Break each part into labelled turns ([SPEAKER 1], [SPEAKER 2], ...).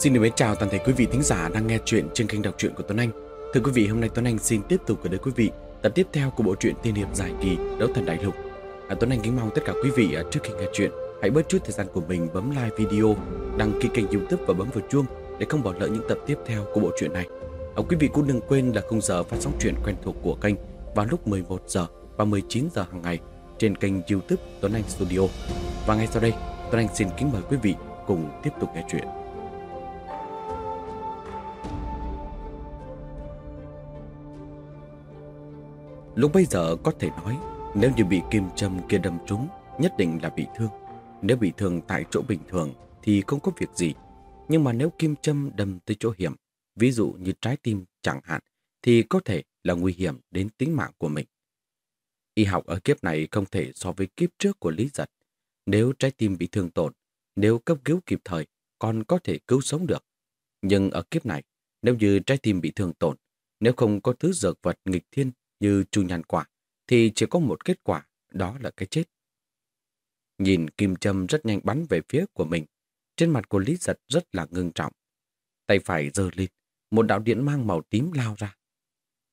[SPEAKER 1] Xin được mến chào toàn thể quý vị thính giả đang nghe chuyện trên kênh đọc truyện của Tuấn Anh. Thưa quý vị, hôm nay Tuấn Anh xin tiếp tục gửi đến quý vị tập tiếp theo của bộ truyện tiên hiệp giải kỳ Đấu Thần Đại Lục. À, Tuấn Anh kính mong tất cả quý vị à, trước khi nghe chuyện hãy bớt chút thời gian của mình bấm like video, đăng ký kênh youtube và bấm vào chuông để không bỏ lỡ những tập tiếp theo của bộ truyện này. À, quý vị cũng đừng quên là khung giờ phát sóng truyện quen thuộc của kênh vào lúc 11 giờ và 19 giờ hàng ngày trên kênh youtube Tuấn Anh Studio. Và ngay sau đây, Tuấn Anh xin kính mời quý vị cùng tiếp tục nghe chuyện. Lúc bây giờ có thể nói, nếu như bị kim châm kia đâm trúng, nhất định là bị thương. Nếu bị thương tại chỗ bình thường thì không có việc gì. Nhưng mà nếu kim châm đâm tới chỗ hiểm, ví dụ như trái tim chẳng hạn, thì có thể là nguy hiểm đến tính mạng của mình. Y học ở kiếp này không thể so với kiếp trước của Lý Giật. Nếu trái tim bị thương tổn, nếu cấp cứu kịp thời, còn có thể cứu sống được. Nhưng ở kiếp này, nếu như trái tim bị thương tổn, nếu không có thứ dược vật nghịch thiên như chu nhàn quả, thì chỉ có một kết quả, đó là cái chết. Nhìn kim châm rất nhanh bắn về phía của mình, trên mặt của Lý Giật rất là ngưng trọng. Tay phải giơ lên, một đạo điện mang màu tím lao ra.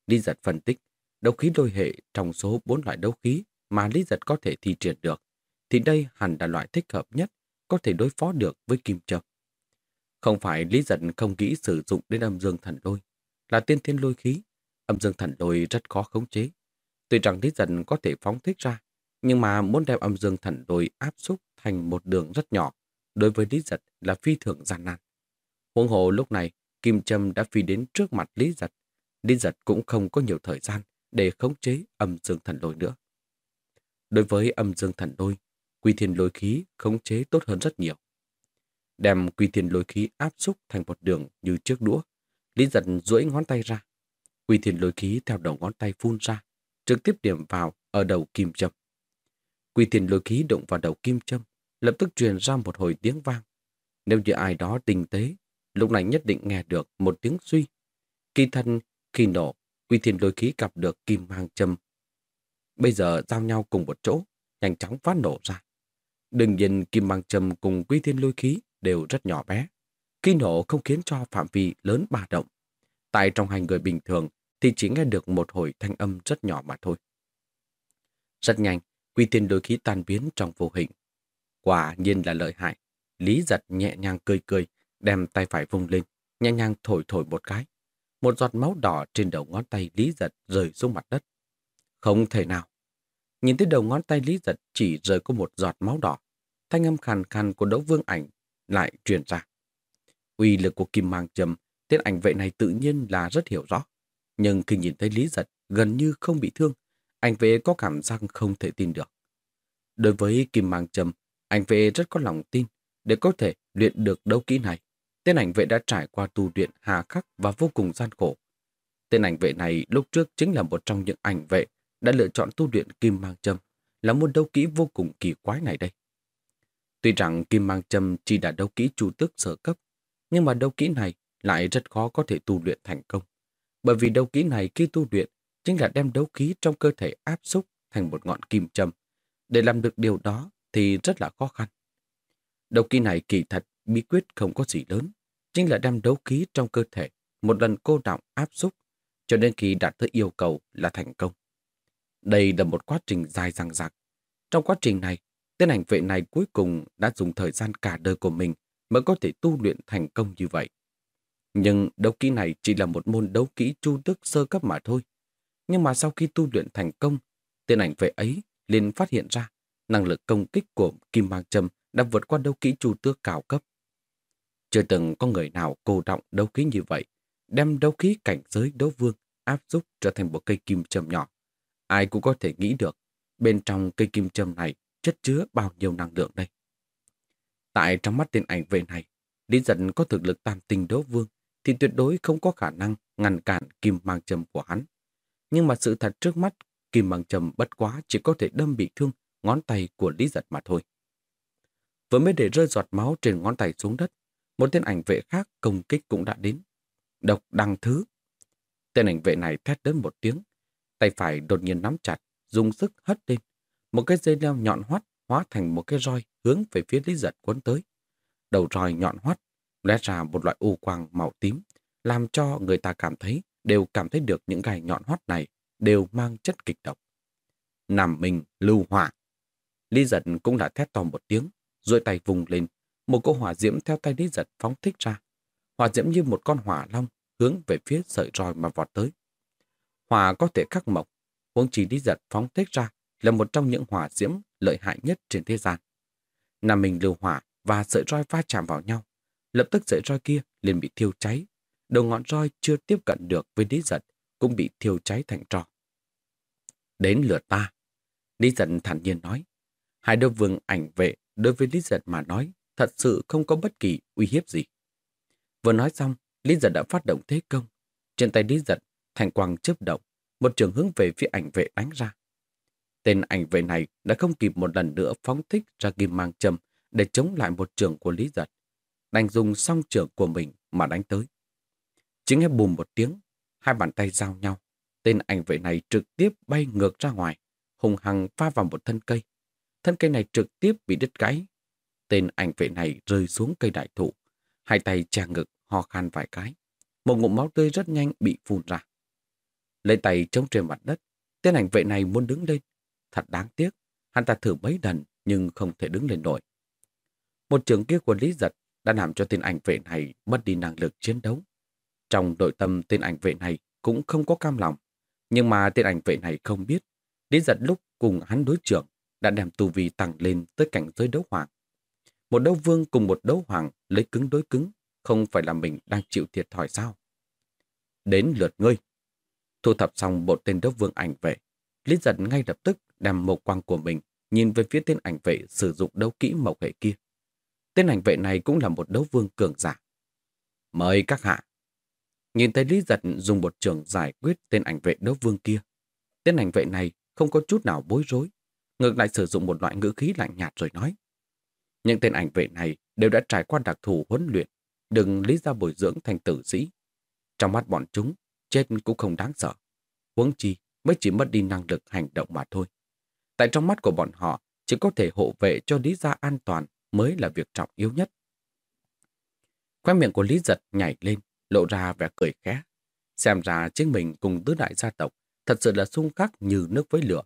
[SPEAKER 1] Lý Giật phân tích, đấu khí đôi hệ trong số bốn loại đấu khí mà Lý Giật có thể thi triển được, thì đây hẳn là loại thích hợp nhất có thể đối phó được với kim châm. Không phải Lý Giật không nghĩ sử dụng đến âm dương thần lôi, là tiên thiên lôi khí, Âm dương thần lôi rất khó khống chế. Tuy rằng Lý Dân có thể phóng thích ra, nhưng mà muốn đem âm dương thần lôi áp xúc thành một đường rất nhỏ, đối với Lý Giật là phi thường gian nan. Huống hồ lúc này, Kim Trâm đã phi đến trước mặt Lý Giật. Lý Giật cũng không có nhiều thời gian để khống chế âm dương thần lôi nữa. Đối với âm dương thần lôi, quy thiên lôi khí khống chế tốt hơn rất nhiều. Đem quy thiên lôi khí áp xúc thành một đường như chiếc đũa, Lý Giật duỗi ngón tay ra, Quy thiên lôi khí theo đầu ngón tay phun ra, trực tiếp điểm vào ở đầu kim châm. Quy thiên lôi khí đụng vào đầu kim châm, lập tức truyền ra một hồi tiếng vang. Nếu như ai đó tinh tế, lúc này nhất định nghe được một tiếng suy. Kỳ thân khi nổ, quy thiên lôi khí gặp được kim mang châm. Bây giờ giao nhau cùng một chỗ, nhanh chóng phát nổ ra. đừng nhìn kim mang châm cùng quy thiên lôi khí đều rất nhỏ bé. Khi nổ không khiến cho phạm vi lớn ba động. Tại trong hành người bình thường, thì chỉ nghe được một hồi thanh âm rất nhỏ mà thôi. Rất nhanh, quy tiên đối khí tan biến trong vô hình. Quả nhiên là lợi hại. Lý giật nhẹ nhàng cười cười, đem tay phải vung lên, nhẹ nhàng thổi thổi một cái. Một giọt máu đỏ trên đầu ngón tay Lý giật rơi xuống mặt đất. Không thể nào. Nhìn thấy đầu ngón tay Lý giật chỉ rơi có một giọt máu đỏ. Thanh âm khàn khàn của đấu vương ảnh lại truyền ra. Uy lực của kim mang trầm, tiết ảnh vệ này tự nhiên là rất hiểu rõ. Nhưng khi nhìn thấy Lý Giật gần như không bị thương, anh vệ có cảm giác không thể tin được. Đối với Kim Mang Trầm, anh vệ rất có lòng tin để có thể luyện được đấu kỹ này. Tên ảnh vệ đã trải qua tu luyện hà khắc và vô cùng gian khổ. Tên ảnh vệ này lúc trước chính là một trong những ảnh vệ đã lựa chọn tu luyện Kim Mang Trầm, là môn đấu kỹ vô cùng kỳ quái này đây. Tuy rằng Kim Mang Trầm chỉ là đấu kỹ chủ tước sở cấp, nhưng mà đấu kỹ này lại rất khó có thể tu luyện thành công. Bởi vì đấu khí này khi tu luyện chính là đem đấu khí trong cơ thể áp xúc thành một ngọn kim châm. Để làm được điều đó thì rất là khó khăn. Đấu khí này kỳ thật, bí quyết không có gì lớn, chính là đem đấu khí trong cơ thể một lần cô động áp xúc cho đến khi đạt tới yêu cầu là thành công. Đây là một quá trình dài dằng dặc. Trong quá trình này, tên ảnh vệ này cuối cùng đã dùng thời gian cả đời của mình mới có thể tu luyện thành công như vậy. Nhưng đấu kỹ này chỉ là một môn đấu kỹ chu tức sơ cấp mà thôi. Nhưng mà sau khi tu luyện thành công, tiên ảnh vệ ấy liền phát hiện ra năng lực công kích của Kim Mang Trâm đã vượt qua đấu kỹ chu tước cao cấp. Chưa từng có người nào cô động đấu kỹ như vậy, đem đấu khí cảnh giới đấu vương áp dụng trở thành một cây kim châm nhỏ. Ai cũng có thể nghĩ được, bên trong cây kim châm này chất chứa bao nhiêu năng lượng đây. Tại trong mắt tên ảnh vệ này, Lý Dân có thực lực tam tinh đấu vương, thì tuyệt đối không có khả năng ngăn cản kim mang châm của hắn. Nhưng mà sự thật trước mắt, kim mang châm bất quá chỉ có thể đâm bị thương ngón tay của Lý Giật mà thôi. Vừa mới để rơi giọt máu trên ngón tay xuống đất, một tên ảnh vệ khác công kích cũng đã đến. Độc đăng thứ. Tên ảnh vệ này thét đến một tiếng, tay phải đột nhiên nắm chặt, dùng sức hất lên. Một cái dây leo nhọn hoắt hóa thành một cái roi hướng về phía Lý Giật cuốn tới. Đầu roi nhọn hoắt lóe ra một loại u quang màu tím, làm cho người ta cảm thấy, đều cảm thấy được những gai nhọn hoắt này đều mang chất kịch độc. Nằm mình lưu hỏa. Lý giật cũng đã thét to một tiếng, rồi tay vùng lên, một cỗ hỏa diễm theo tay Lý giật phóng thích ra. Hỏa diễm như một con hỏa long hướng về phía sợi roi mà vọt tới. Hỏa có thể khắc mộc, huống chỉ Lý giật phóng thích ra là một trong những hỏa diễm lợi hại nhất trên thế gian. nằm mình lưu hỏa và sợi roi va chạm vào nhau. Lập tức sợi roi kia liền bị thiêu cháy. Đầu ngọn roi chưa tiếp cận được với Lý giật cũng bị thiêu cháy thành tro. Đến lượt ta. Lý giật thản nhiên nói. Hai đôi vương ảnh vệ đối với Lý giật mà nói thật sự không có bất kỳ uy hiếp gì. Vừa nói xong, Lý giật đã phát động thế công. Trên tay Lý giật, thành quang chớp động, một trường hướng về phía ảnh vệ đánh ra. Tên ảnh vệ này đã không kịp một lần nữa phóng thích ra kim mang châm để chống lại một trường của Lý Giật. Đành dùng song trưởng của mình mà đánh tới. Chỉ nghe bùm một tiếng, hai bàn tay giao nhau. Tên ảnh vệ này trực tiếp bay ngược ra ngoài, hùng hăng pha vào một thân cây. Thân cây này trực tiếp bị đứt gãy. Tên ảnh vệ này rơi xuống cây đại thụ, hai tay che ngực ho khan vài cái. Một ngụm máu tươi rất nhanh bị phun ra. Lấy tay chống trên mặt đất, tên ảnh vệ này muốn đứng lên, Thật đáng tiếc, hắn ta thử mấy lần nhưng không thể đứng lên nổi. Một trường kia của Lý Giật đã làm cho tên ảnh vệ này mất đi năng lực chiến đấu. Trong nội tâm tên ảnh vệ này cũng không có cam lòng. Nhưng mà tên ảnh vệ này không biết, Lý Giật lúc cùng hắn đối trưởng đã đem tu vi tăng lên tới cảnh giới đấu hoàng. Một đấu vương cùng một đấu hoàng lấy cứng đối cứng, không phải là mình đang chịu thiệt thòi sao. Đến lượt ngươi. Thu thập xong bộ tên đấu vương ảnh vệ, Lý Giật ngay lập tức đem mộc quang của mình nhìn về phía tên ảnh vệ sử dụng đấu kỹ mộc hệ kia. Tên ảnh vệ này cũng là một đấu vương cường giả. Mời các hạ. Nhìn thấy Lý Giật dùng một trường giải quyết tên ảnh vệ đấu vương kia. Tên ảnh vệ này không có chút nào bối rối, ngược lại sử dụng một loại ngữ khí lạnh nhạt rồi nói. Những tên ảnh vệ này đều đã trải qua đặc thù huấn luyện, đừng lý ra bồi dưỡng thành tử sĩ. Trong mắt bọn chúng, chết cũng không đáng sợ. Huống chi mới chỉ mất đi năng lực hành động mà thôi. Tại trong mắt của bọn họ, chỉ có thể hộ vệ cho Lý Gia an toàn mới là việc trọng yếu nhất. Khoe miệng của Lý Giật nhảy lên, lộ ra vẻ cười khẽ. Xem ra chính mình cùng tứ đại gia tộc thật sự là xung khắc như nước với lửa.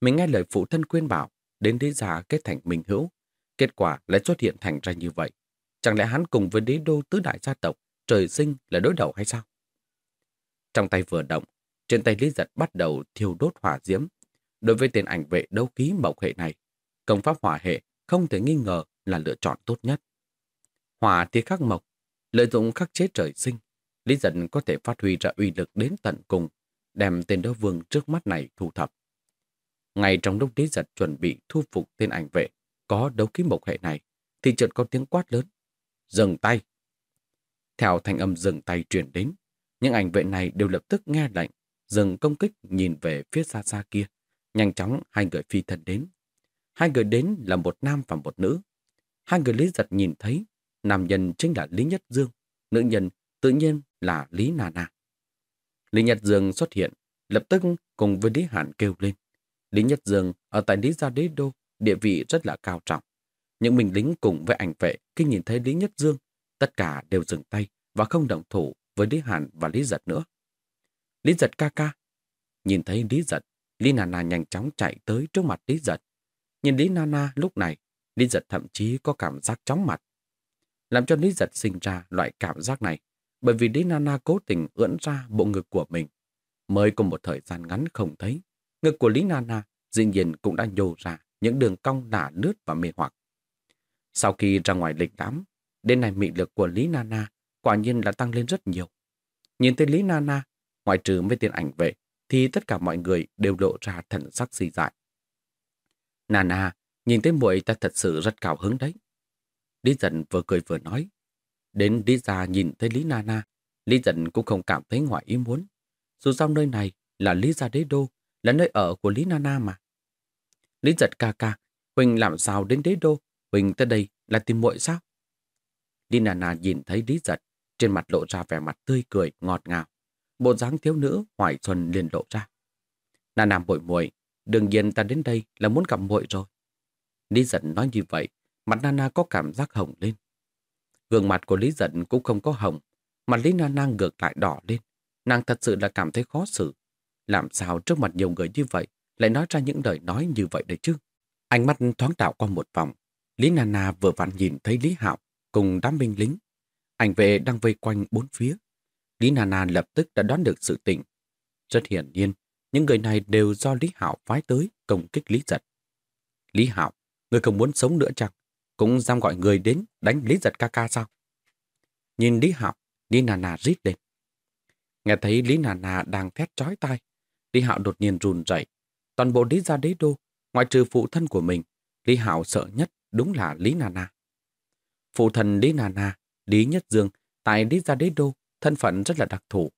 [SPEAKER 1] Mình nghe lời phụ thân khuyên bảo, đến đế Gia kết thành minh hữu. Kết quả lại xuất hiện thành ra như vậy. Chẳng lẽ hắn cùng với đế đô tứ đại gia tộc trời sinh là đối đầu hay sao? Trong tay vừa động, trên tay Lý Giật bắt đầu thiêu đốt hỏa diễm, Đối với tiền ảnh vệ đấu ký mộc hệ này, công pháp hỏa hệ không thể nghi ngờ là lựa chọn tốt nhất. Hỏa thì khắc mộc, lợi dụng khắc chế trời sinh, Lý Dân có thể phát huy ra uy lực đến tận cùng, đem tên đấu vương trước mắt này thu thập. Ngay trong lúc Lý Giật chuẩn bị thu phục tên ảnh vệ có đấu khí mộc hệ này, thì chợt có tiếng quát lớn. Dừng tay! Theo thanh âm dừng tay truyền đến, những ảnh vệ này đều lập tức nghe lệnh, dừng công kích nhìn về phía xa xa kia. Nhanh chóng hai người phi thần đến. Hai người đến là một nam và một nữ. Hai người Lý Giật nhìn thấy, nam nhân chính là Lý Nhất Dương, nữ nhân tự nhiên là Lý Nà Nà. Lý Nhất Dương xuất hiện, lập tức cùng với Lý Hàn kêu lên. Lý Nhất Dương ở tại Lý Gia Đế Đô, địa vị rất là cao trọng. Những mình lính cùng với ảnh vệ khi nhìn thấy Lý Nhất Dương, tất cả đều dừng tay và không động thủ với Lý Hàn và Lý Giật nữa. Lý Giật ca ca. Nhìn thấy Lý Giật, Lý Nana nhanh chóng chạy tới trước mặt Lý Giật. Nhìn Lý Nana lúc này, Lý Giật thậm chí có cảm giác chóng mặt. Làm cho Lý Giật sinh ra loại cảm giác này, bởi vì Lý Nana cố tình ưỡn ra bộ ngực của mình. Mới cùng một thời gian ngắn không thấy, ngực của Lý Nana dĩ nhiên cũng đã nhô ra những đường cong đả lướt và mê hoặc. Sau khi ra ngoài lịch đám, đến nay mị lực của Lý Nana quả nhiên là tăng lên rất nhiều. Nhìn thấy Lý Nana, ngoại trừ mấy tiền ảnh vệ, thì tất cả mọi người đều lộ ra thần sắc si dại. Nana, nhìn thấy muội ta thật sự rất cao hứng đấy. Lý giận vừa cười vừa nói. Đến Lý gia nhìn thấy Lý Nana, Lý giận cũng không cảm thấy ngoài ý muốn. Dù sao nơi này là Lý gia đế đô, là nơi ở của Lý Nana mà. Lý giật ca ca, Huỳnh làm sao đến đế đô, Huỳnh tới đây là tìm muội sao? Lý Nana nhìn thấy Lý giật, trên mặt lộ ra vẻ mặt tươi cười, ngọt ngào bộ dáng thiếu nữ hoài xuân liền lộ ra. Nana muội bội muội đương nhiên ta đến đây là muốn gặp muội rồi. Lý giận nói như vậy, mặt Nana có cảm giác hồng lên. Gương mặt của Lý Giận cũng không có hồng, mặt Lý Nana ngược lại đỏ lên. Nàng thật sự là cảm thấy khó xử. Làm sao trước mặt nhiều người như vậy lại nói ra những lời nói như vậy đấy chứ? Ánh mắt thoáng đảo qua một vòng. Lý Nana vừa vặn nhìn thấy Lý Hạo cùng đám binh lính. Ảnh vệ đang vây quanh bốn phía. Lý Nana lập tức đã đoán được sự tình. Rất hiển nhiên, những người này đều do Lý Hạo phái tới công kích Lý Giật. Lý Hạo, người không muốn sống nữa chẳng Cũng dám gọi người đến đánh Lý Giật ca ca sao? Nhìn Lý Hạo, Lý Nà Nà rít lên. Nghe thấy Lý Nà Nà đang thét chói tai, Lý Hạo đột nhiên run rẩy. Toàn bộ Lý gia đế đô, ngoại trừ phụ thân của mình, Lý Hạo sợ nhất đúng là Lý Nà Nà Phụ thân Lý Nà Nà Lý Nhất Dương, tại Lý gia đế đô, thân phận rất là đặc thù.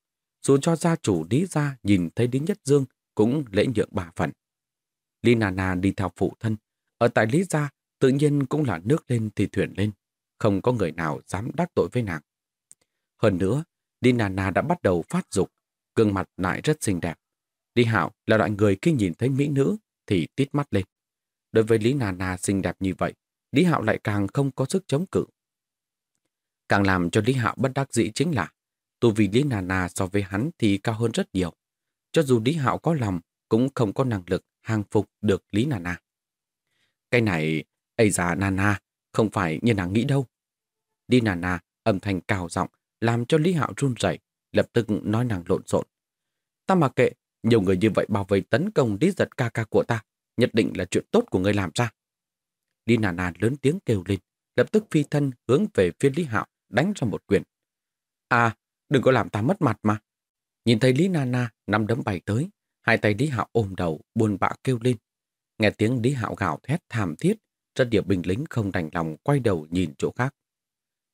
[SPEAKER 1] Dù cho gia chủ Lý gia nhìn thấy Lý Nhất Dương cũng lễ nhượng bà phận. Lý Nà Nà đi theo phụ thân, ở tại Lý gia tự nhiên cũng là nước lên thì thuyền lên, không có người nào dám đắc tội với nàng. Hơn nữa, Lý Nà đã bắt đầu phát dục, gương mặt lại rất xinh đẹp. Lý Hạo là loại người khi nhìn thấy mỹ nữ thì tít mắt lên. Đối với Lý nà nà xinh đẹp như vậy, Lý Hạo lại càng không có sức chống cự. Càng làm cho Lý Hạo bất đắc dĩ chính là tu vì Lý nà so với hắn thì cao hơn rất nhiều. Cho dù Lý Hạo có lòng, cũng không có năng lực hàng phục được Lý nà nà. Cái này, ây già Nana, không phải như nàng nghĩ đâu. đi Nana âm thanh cao giọng làm cho Lý Hạo run rẩy, lập tức nói nàng lộn xộn. Ta mà kệ, nhiều người như vậy bảo vệ tấn công Lý giật ca ca của ta, nhất định là chuyện tốt của người làm ra. Lý Nana lớn tiếng kêu lên, lập tức phi thân hướng về phía Lý Hạo đánh ra một quyền. À, đừng có làm ta mất mặt mà. Nhìn thấy Lý Nana nắm đấm bay tới, hai tay Lý Hạo ôm đầu, buồn bã kêu lên. Nghe tiếng Lý Hạo gào thét thảm thiết, rất nhiều binh lính không đành lòng quay đầu nhìn chỗ khác.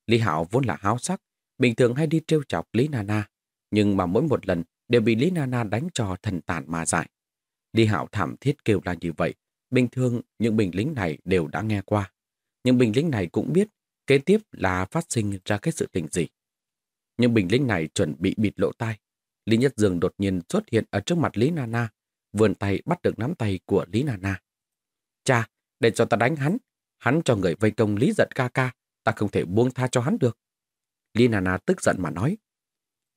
[SPEAKER 1] Lý Hạo vốn là háo sắc, bình thường hay đi trêu chọc Lý Nana, nhưng mà mỗi một lần đều bị Lý Nana đánh cho thần tàn mà dại. Lý Hạo thảm thiết kêu là như vậy, bình thường những binh lính này đều đã nghe qua. Những binh lính này cũng biết kế tiếp là phát sinh ra cái sự tình gì. Những binh lính này chuẩn bị bịt lộ tai. Lý Nhất Dương đột nhiên xuất hiện ở trước mặt Lý Nana, vươn tay bắt được nắm tay của Lý Nana. Cha, để cho ta đánh hắn. Hắn cho người vây công Lý giận ca ca, ta không thể buông tha cho hắn được. Lý Nana tức giận mà nói.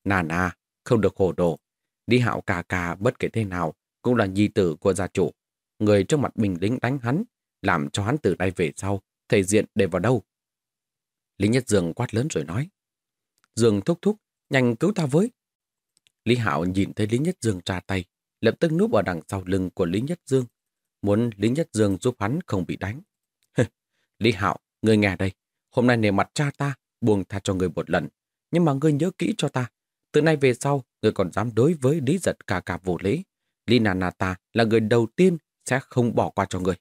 [SPEAKER 1] Nana, không được hồ đồ. Lý Hạo ca ca bất kể thế nào cũng là nhi tử của gia chủ. Người trước mặt bình lính đánh hắn, làm cho hắn từ nay về sau, thể diện để vào đâu. Lý Nhất Dương quát lớn rồi nói. Dương thúc thúc, nhanh cứu ta với. Lý Hạo nhìn thấy Lý Nhất Dương trà tay, lập tức núp ở đằng sau lưng của Lý Nhất Dương, muốn Lý Nhất Dương giúp hắn không bị đánh. Lý Hạo, ngươi nghe đây, hôm nay nề mặt cha ta, buông tha cho người một lần, nhưng mà ngươi nhớ kỹ cho ta. Từ nay về sau, ngươi còn dám đối với Lý Giật cả cả vô lễ. nà ta là người đầu tiên sẽ không bỏ qua cho người.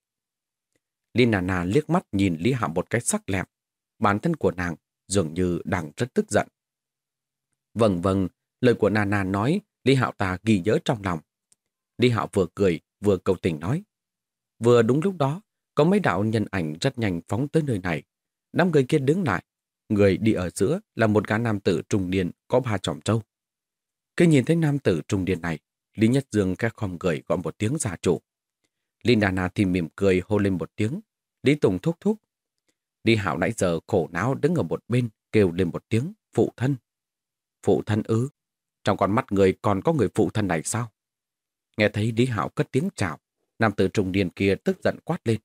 [SPEAKER 1] Nà Nana liếc mắt nhìn Lý Hạo một cái sắc lẹm. Bản thân của nàng dường như đang rất tức giận. Vâng vâng, lời của Nana nói Lý Hạo ta ghi nhớ trong lòng. Lý Hạo vừa cười, vừa cầu tình nói. Vừa đúng lúc đó, có mấy đạo nhân ảnh rất nhanh phóng tới nơi này. Năm người kia đứng lại. Người đi ở giữa là một gã nam tử trung niên có ba tròm trâu. Khi nhìn thấy nam tử trung niên này, Lý Nhất Dương các khom cười gọi một tiếng gia chủ. Lý Nana thì mỉm cười hô lên một tiếng. Lý Tùng thúc thúc. Lý Hảo nãy giờ khổ não đứng ở một bên kêu lên một tiếng phụ thân. Phụ thân ư? Trong con mắt người còn có người phụ thân này sao? Nghe thấy Lý Hảo cất tiếng chào, nam tử trung niên kia tức giận quát lên.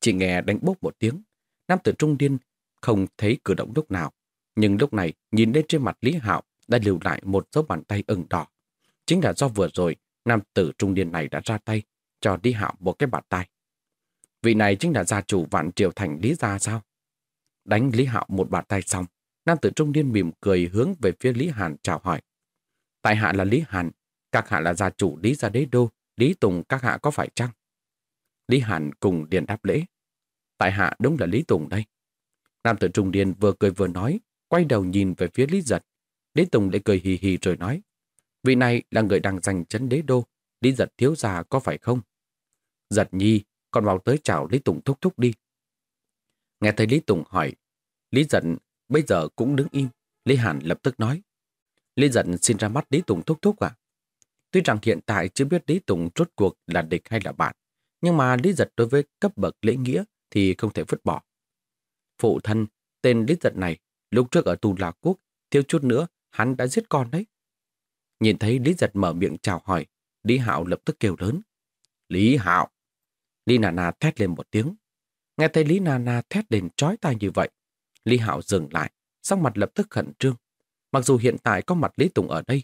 [SPEAKER 1] Chỉ nghe đánh bốc một tiếng, nam tử trung niên không thấy cử động lúc nào, nhưng lúc này nhìn lên trên mặt Lý Hạo đã lưu lại một dấu bàn tay ửng đỏ. Chính là do vừa rồi, nam tử trung niên này đã ra tay, cho Lý Hạo một cái bàn tay. Vị này chính là gia chủ vạn triều thành Lý Gia sao? Đánh Lý Hạo một bàn tay xong, nam tử trung niên mỉm cười hướng về phía Lý Hàn chào hỏi. Tại hạ là Lý Hàn, các hạ là gia chủ Lý Gia Đế Đô, Lý Tùng các hạ có phải chăng? Lý Hàn cùng điền đáp lễ. Tại hạ đúng là Lý Tùng đây. Nam tử trung điền vừa cười vừa nói, quay đầu nhìn về phía Lý Giật. Lý Tùng lại cười hì hì rồi nói. Vị này là người đang giành chấn đế đô, Lý Giật thiếu già có phải không? Giật nhi, còn vào tới chào Lý Tùng thúc thúc đi. Nghe thấy Lý Tùng hỏi, Lý Giật bây giờ cũng đứng im, Lý Hàn lập tức nói. Lý Giật xin ra mắt Lý Tùng thúc thúc à? Tuy rằng hiện tại chưa biết Lý Tùng rốt cuộc là địch hay là bạn, nhưng mà Lý Giật đối với cấp bậc lễ nghĩa thì không thể vứt bỏ. Phụ thân, tên Lý Giật này, lúc trước ở tù là quốc, thiếu chút nữa, hắn đã giết con đấy. Nhìn thấy Lý Giật mở miệng chào hỏi, Lý Hạo lập tức kêu lớn. Lý Hạo! Lý Nà Nà thét lên một tiếng. Nghe thấy Lý Nà Nà thét lên trói tai như vậy, Lý Hạo dừng lại, sắc mặt lập tức khẩn trương. Mặc dù hiện tại có mặt Lý Tùng ở đây,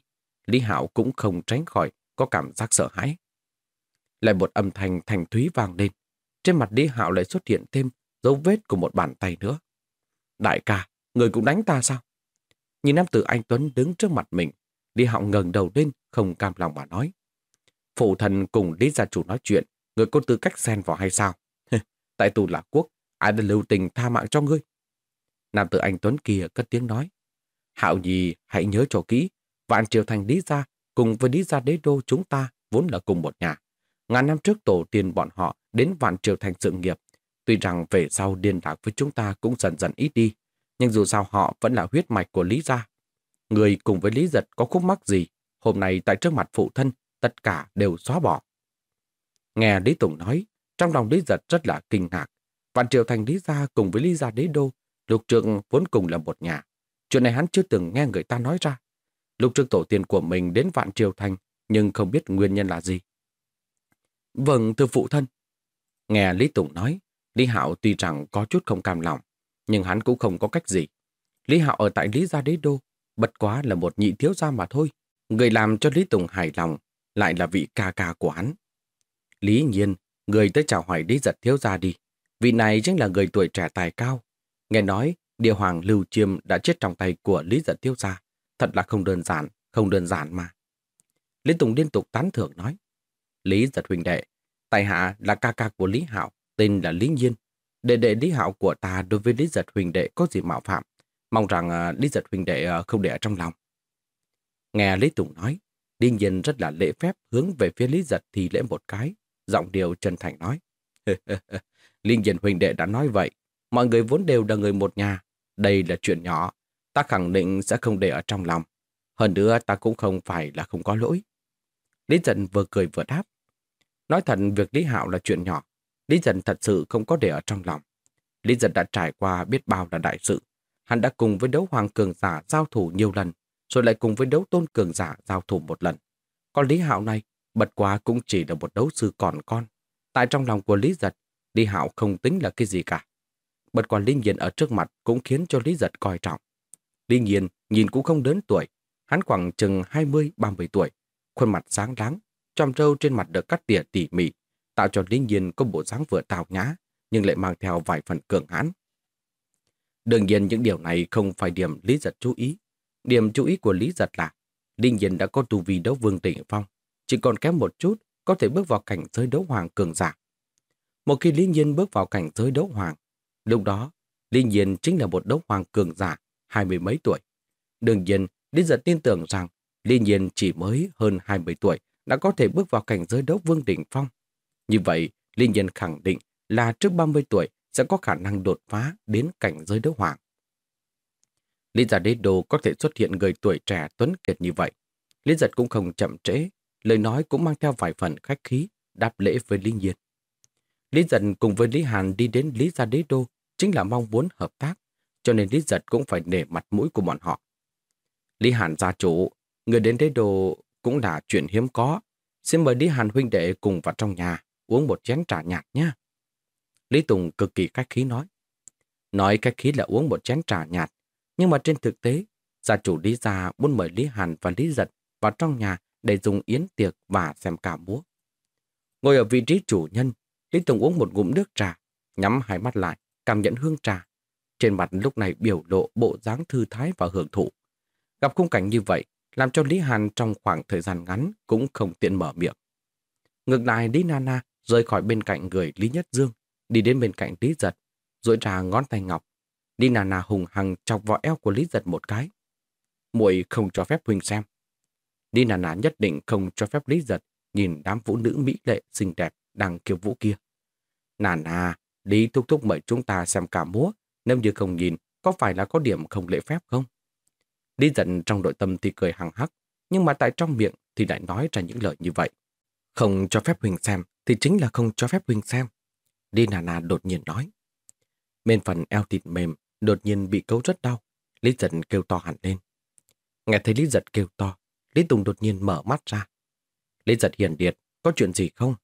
[SPEAKER 1] Lý Hạo cũng không tránh khỏi có cảm giác sợ hãi. Lại một âm thanh thành thúy vang lên. Trên mặt Lý Hạo lại xuất hiện thêm dấu vết của một bàn tay nữa. Đại ca, người cũng đánh ta sao? Nhìn nam tử anh Tuấn đứng trước mặt mình, Lý Hạo ngẩng đầu lên, không cam lòng mà nói. Phụ thần cùng Lý gia chủ nói chuyện, người có tư cách xen vào hay sao? Tại tù là quốc, ai đã lưu tình tha mạng cho ngươi? Nam tử anh Tuấn kia cất tiếng nói. Hạo gì, hãy nhớ cho kỹ, vạn triều thành Lý gia cùng với Lý gia đế đô chúng ta vốn là cùng một nhà. Ngàn năm trước tổ tiên bọn họ đến vạn triều thành sự nghiệp. Tuy rằng về sau liên lạc với chúng ta cũng dần dần ít đi, nhưng dù sao họ vẫn là huyết mạch của Lý gia. Người cùng với Lý Giật có khúc mắc gì, hôm nay tại trước mặt phụ thân, tất cả đều xóa bỏ. Nghe Lý Tùng nói, trong lòng Lý Giật rất là kinh ngạc. Vạn Triều Thành Lý Gia cùng với Lý Gia Đế Đô, lục trường vốn cùng là một nhà. Chuyện này hắn chưa từng nghe người ta nói ra lúc trước tổ tiên của mình đến Vạn Triều Thành, nhưng không biết nguyên nhân là gì. Vâng, thưa phụ thân. Nghe Lý Tùng nói, Lý Hạo tuy rằng có chút không cam lòng, nhưng hắn cũng không có cách gì. Lý Hạo ở tại Lý Gia Đế Đô, bất quá là một nhị thiếu gia mà thôi. Người làm cho Lý Tùng hài lòng lại là vị ca ca của hắn. Lý nhiên, người tới chào hỏi Lý Giật thiếu gia đi. Vị này chính là người tuổi trẻ tài cao. Nghe nói, địa hoàng Lưu Chiêm đã chết trong tay của Lý Giật thiếu gia. Thật là không đơn giản, không đơn giản mà. Lý Tùng liên tục tán thưởng nói. Lý Giật huynh đệ, tài hạ là ca ca của Lý Hạo, tên là Lý Nhiên. Đệ đệ Lý Hạo của ta đối với Lý Giật huynh đệ có gì mạo phạm. Mong rằng à, Lý Giật huynh đệ à, không để ở trong lòng. Nghe Lý Tùng nói, Lý Nhiên rất là lễ phép hướng về phía Lý Giật thì lễ một cái. Giọng điều chân thành nói. Lý Nhiên huynh đệ đã nói vậy. Mọi người vốn đều là người một nhà. Đây là chuyện nhỏ. Ta khẳng định sẽ không để ở trong lòng. Hơn nữa ta cũng không phải là không có lỗi. Lý Dân vừa cười vừa đáp. Nói thật việc Lý Hạo là chuyện nhỏ. Lý Dân thật sự không có để ở trong lòng. Lý Dân đã trải qua biết bao là đại sự. Hắn đã cùng với đấu hoàng cường giả giao thủ nhiều lần, rồi lại cùng với đấu tôn cường giả giao thủ một lần. Còn Lý Hạo này, bật quá cũng chỉ là một đấu sư còn con. Tại trong lòng của Lý Giật, Lý Hạo không tính là cái gì cả. Bật quả Lý Nhiên ở trước mặt cũng khiến cho Lý Giật coi trọng. Lý Nhiên nhìn cũng không lớn tuổi, hắn khoảng chừng 20-30 tuổi, khuôn mặt sáng láng, tròm râu trên mặt được cắt tỉa tỉ mỉ, tạo cho Lý Nhiên có bộ dáng vừa tào nhã, nhưng lại mang theo vài phần cường hãn. Đương nhiên những điều này không phải điểm Lý Giật chú ý. Điểm chú ý của Lý Giật là Lý Nhiên đã có tu vi đấu vương tỉnh phong, chỉ còn kém một chút có thể bước vào cảnh giới đấu hoàng cường giả. Một khi Lý Nhiên bước vào cảnh giới đấu hoàng, lúc đó Lý Nhiên chính là một đấu hoàng cường giả hai mươi mấy tuổi. Đương nhiên, Lý Giật tin tưởng rằng Lý Nhiên chỉ mới hơn 20 tuổi đã có thể bước vào cảnh giới đấu vương đỉnh phong. Như vậy, Lý Nhiên khẳng định là trước 30 tuổi sẽ có khả năng đột phá đến cảnh giới đấu hoàng. Lý giả đế đồ có thể xuất hiện người tuổi trẻ tuấn kiệt như vậy. Lý giật cũng không chậm trễ, lời nói cũng mang theo vài phần khách khí, đáp lễ với Lý Nhiên. Lý giật cùng với Lý Hàn đi đến Lý gia đế đô chính là mong muốn hợp tác, cho nên Lý giật cũng phải nể mặt mũi của bọn họ. Lý Hàn gia chủ, người đến đế đô cũng là chuyện hiếm có. Xin mời Lý Hàn huynh đệ cùng vào trong nhà, uống một chén trà nhạt nha. Lý Tùng cực kỳ khách khí nói. Nói khách khí là uống một chén trà nhạt, nhưng mà trên thực tế, gia chủ Lý Gia muốn mời Lý Hàn và Lý Giật vào trong nhà để dùng yến tiệc và xem cả múa. Ngồi ở vị trí chủ nhân, Lý Tùng uống một ngụm nước trà, nhắm hai mắt lại, cảm nhận hương trà. Trên mặt lúc này biểu lộ bộ dáng thư thái và hưởng thụ. Gặp khung cảnh như vậy, làm cho Lý Hàn trong khoảng thời gian ngắn cũng không tiện mở miệng. Ngược lại, Lý Nana rời khỏi bên cạnh người Lý Nhất Dương, đi đến bên cạnh Lý Giật, duỗi ra ngón tay ngọc. Lý Nana hùng hằng chọc vào eo của Lý Giật một cái. muội không cho phép huynh xem. Lý Nana nhất định không cho phép Lý Giật nhìn đám vũ nữ mỹ lệ xinh đẹp đang kiêu vũ kia. Nana, Lý thúc thúc mời chúng ta xem cả múa, nếu như không nhìn, có phải là có điểm không lễ phép không? Lý giận trong nội tâm thì cười hằng hắc, nhưng mà tại trong miệng thì lại nói ra những lời như vậy. Không cho phép Huỳnh xem thì chính là không cho phép Huỳnh xem. Đi nà nà đột nhiên nói. Bên phần eo thịt mềm, đột nhiên bị cấu rất đau. Lý giận kêu to hẳn lên. Nghe thấy Lý giật kêu to, Lý Tùng đột nhiên mở mắt ra. Lý giật hiền điệt, có chuyện gì không?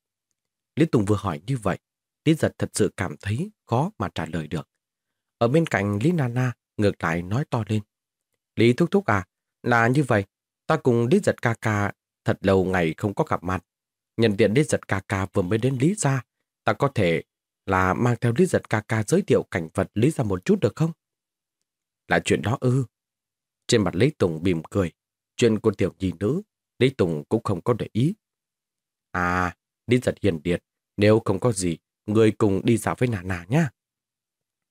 [SPEAKER 1] Lý Tùng vừa hỏi như vậy, Lý giật thật sự cảm thấy khó mà trả lời được. Ở bên cạnh Lý Nana ngược lại nói to lên. Lý Thúc Thúc à, là như vậy, ta cùng Lý giật ca ca thật lâu ngày không có gặp mặt. Nhân tiện Lý giật ca ca vừa mới đến Lý gia, ta có thể là mang theo Lý giật ca ca giới thiệu cảnh vật Lý gia một chút được không? Là chuyện đó ư. Trên mặt Lý Tùng bìm cười. Chuyện của tiểu nhi nữ, Lý Tùng cũng không có để ý. À, Lý giật hiền điệt, nếu không có gì, người cùng đi dạo với nà nà nhá.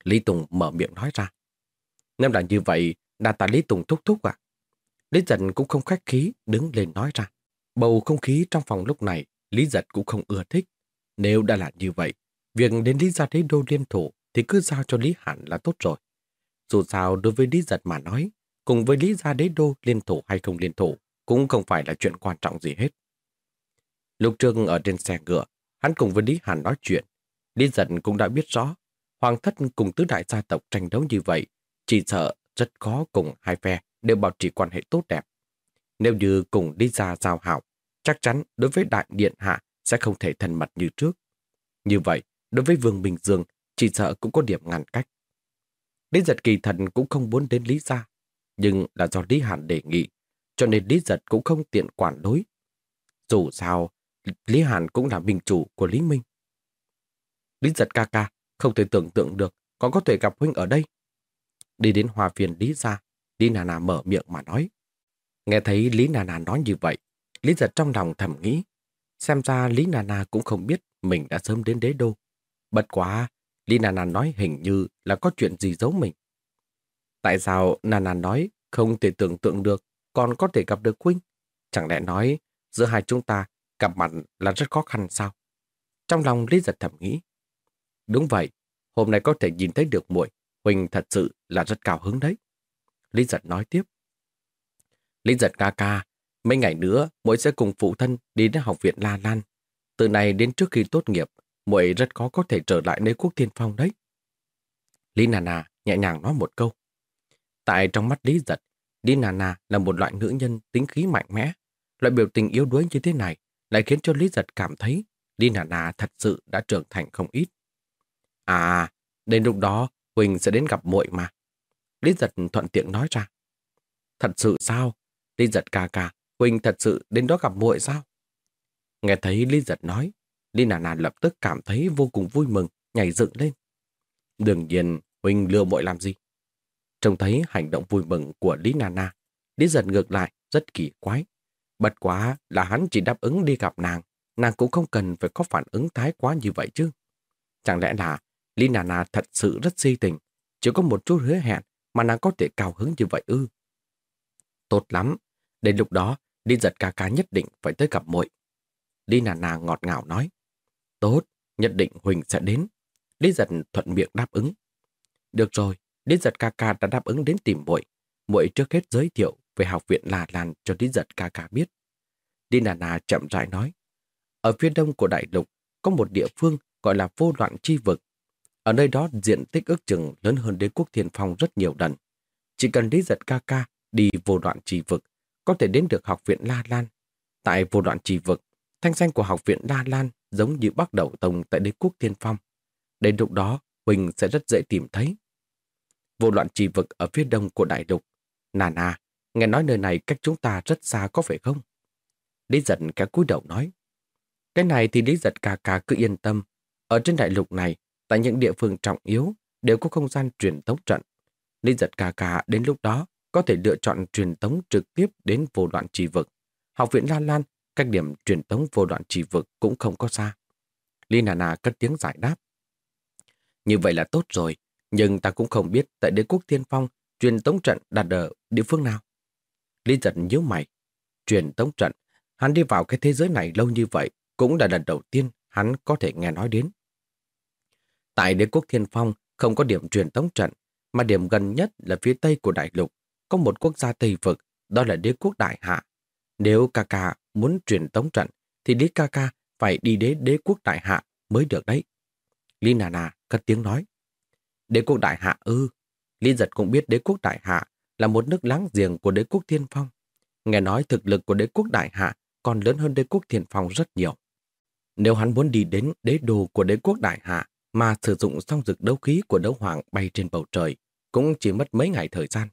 [SPEAKER 1] Lý Tùng mở miệng nói ra. Nếu là như vậy, đà tạ Lý Tùng thúc thúc à? Lý giật cũng không khách khí, đứng lên nói ra. Bầu không khí trong phòng lúc này, Lý giật cũng không ưa thích. Nếu đã là như vậy, việc đến Lý gia đế đô liên thủ thì cứ giao cho Lý Hẳn là tốt rồi. Dù sao đối với Lý giật mà nói, cùng với Lý gia đế đô liên thủ hay không liên thủ, cũng không phải là chuyện quan trọng gì hết. Lục Trương ở trên xe ngựa, hắn cùng với Lý Hàn nói chuyện. Lý Giật cũng đã biết rõ, hoàng thất cùng tứ đại gia tộc tranh đấu như vậy, chỉ sợ rất khó cùng hai phe đều bảo trì quan hệ tốt đẹp. Nếu như cùng đi ra giao hảo, chắc chắn đối với đại điện hạ sẽ không thể thân mật như trước. Như vậy, đối với Vương Bình Dương, chỉ sợ cũng có điểm ngăn cách. Lý giật kỳ thần cũng không muốn đến Lý gia, nhưng là do Lý Hàn đề nghị, cho nên Lý giật cũng không tiện quản đối. Dù sao, Lý Hàn cũng là minh chủ của Lý Minh. Lý giật ca ca, không thể tưởng tượng được còn có thể gặp huynh ở đây. Đi đến hòa phiền Lý gia, Lý Nà Nà mở miệng mà nói. Nghe thấy Lý Nà Nà nói như vậy, Lý giật trong lòng thầm nghĩ. Xem ra Lý Nà Nà cũng không biết mình đã sớm đến đế đô. Bất quá, Lý Nà Nà nói hình như là có chuyện gì giấu mình. Tại sao Nà Nà nói không thể tưởng tượng được còn có thể gặp được huynh? Chẳng lẽ nói giữa hai chúng ta gặp mặt là rất khó khăn sao? Trong lòng Lý giật thầm nghĩ. Đúng vậy, hôm nay có thể nhìn thấy được muội Huỳnh thật sự là rất cao hứng đấy. Lý giật nói tiếp. Lý giật ca ca, mấy ngày nữa muội sẽ cùng phụ thân đi đến học viện La Lan. Từ này đến trước khi tốt nghiệp, muội rất khó có thể trở lại nơi quốc thiên phong đấy. Lý Nà Nà nhẹ nhàng nói một câu. Tại trong mắt Lý giật, Lý Nà Nà là một loại nữ nhân tính khí mạnh mẽ. Loại biểu tình yếu đuối như thế này lại khiến cho Lý giật cảm thấy Lý Nà Nà thật sự đã trưởng thành không ít. À, đến lúc đó Huỳnh sẽ đến gặp muội mà. Lý giật thuận tiện nói ra. Thật sự sao? Lý giật ca ca, Huỳnh thật sự đến đó gặp muội sao? Nghe thấy Lý giật nói, Lý Nà Nà lập tức cảm thấy vô cùng vui mừng, nhảy dựng lên. Đương nhiên, Huỳnh lừa muội làm gì? Trông thấy hành động vui mừng của Lý Nà Nà, Lý giật ngược lại, rất kỳ quái. Bật quá là hắn chỉ đáp ứng đi gặp nàng, nàng cũng không cần phải có phản ứng thái quá như vậy chứ. Chẳng lẽ là Lý Nà Nà thật sự rất si tình, chỉ có một chút hứa hẹn mà nàng có thể cao hứng như vậy ư. Tốt lắm, đến lúc đó, đi giật ca ca nhất định phải tới gặp muội. Lý Nà Nà ngọt ngào nói. Tốt, nhất định Huỳnh sẽ đến. Lý giật thuận miệng đáp ứng. Được rồi, Lý giật ca ca đã đáp ứng đến tìm muội. Muội trước hết giới thiệu về học viện là Lan cho Lý giật ca ca biết. Lý Nà Nà chậm rãi nói. Ở phía đông của đại lục có một địa phương gọi là vô loạn chi vực ở nơi đó diện tích ước chừng lớn hơn đế quốc thiên phong rất nhiều lần. Chỉ cần lý giật ca ca đi vô đoạn trì vực, có thể đến được học viện La Lan. Tại vô đoạn trì vực, thanh danh của học viện La Lan giống như bắt đầu tông tại đế quốc thiên phong. Đến lúc đó, Huỳnh sẽ rất dễ tìm thấy. Vô đoạn trì vực ở phía đông của đại lục. Nà nà, nghe nói nơi này cách chúng ta rất xa có phải không? Lý giật cả cúi đầu nói. Cái này thì Lý giật ca ca cứ yên tâm. Ở trên đại lục này, tại những địa phương trọng yếu đều có không gian truyền tống trận. Lý giật cả cả đến lúc đó có thể lựa chọn truyền tống trực tiếp đến vô đoạn trì vực. Học viện Lan Lan, cách điểm truyền tống vô đoạn trì vực cũng không có xa. Lý Nà Nà cất tiếng giải đáp. Như vậy là tốt rồi, nhưng ta cũng không biết tại đế quốc thiên phong truyền tống trận đặt ở địa phương nào. Lý giật nhíu mày. Truyền tống trận, hắn đi vào cái thế giới này lâu như vậy, cũng là lần đầu tiên hắn có thể nghe nói đến. Tại đế quốc Thiên Phong không có điểm truyền tống trận, mà điểm gần nhất là phía tây của đại lục, có một quốc gia Tây Vực, đó là đế quốc Đại Hạ. Nếu ca ca muốn truyền tống trận, thì Lý ca ca phải đi đến đế quốc Đại Hạ mới được đấy. Lý Nà Nà cất tiếng nói. Đế quốc Đại Hạ ư. Lý Giật cũng biết đế quốc Đại Hạ là một nước láng giềng của đế quốc Thiên Phong. Nghe nói thực lực của đế quốc Đại Hạ còn lớn hơn đế quốc Thiên Phong rất nhiều. Nếu hắn muốn đi đến đế đồ của đế quốc Đại Hạ mà sử dụng song dực đấu khí của đấu hoàng bay trên bầu trời, cũng chỉ mất mấy ngày thời gian.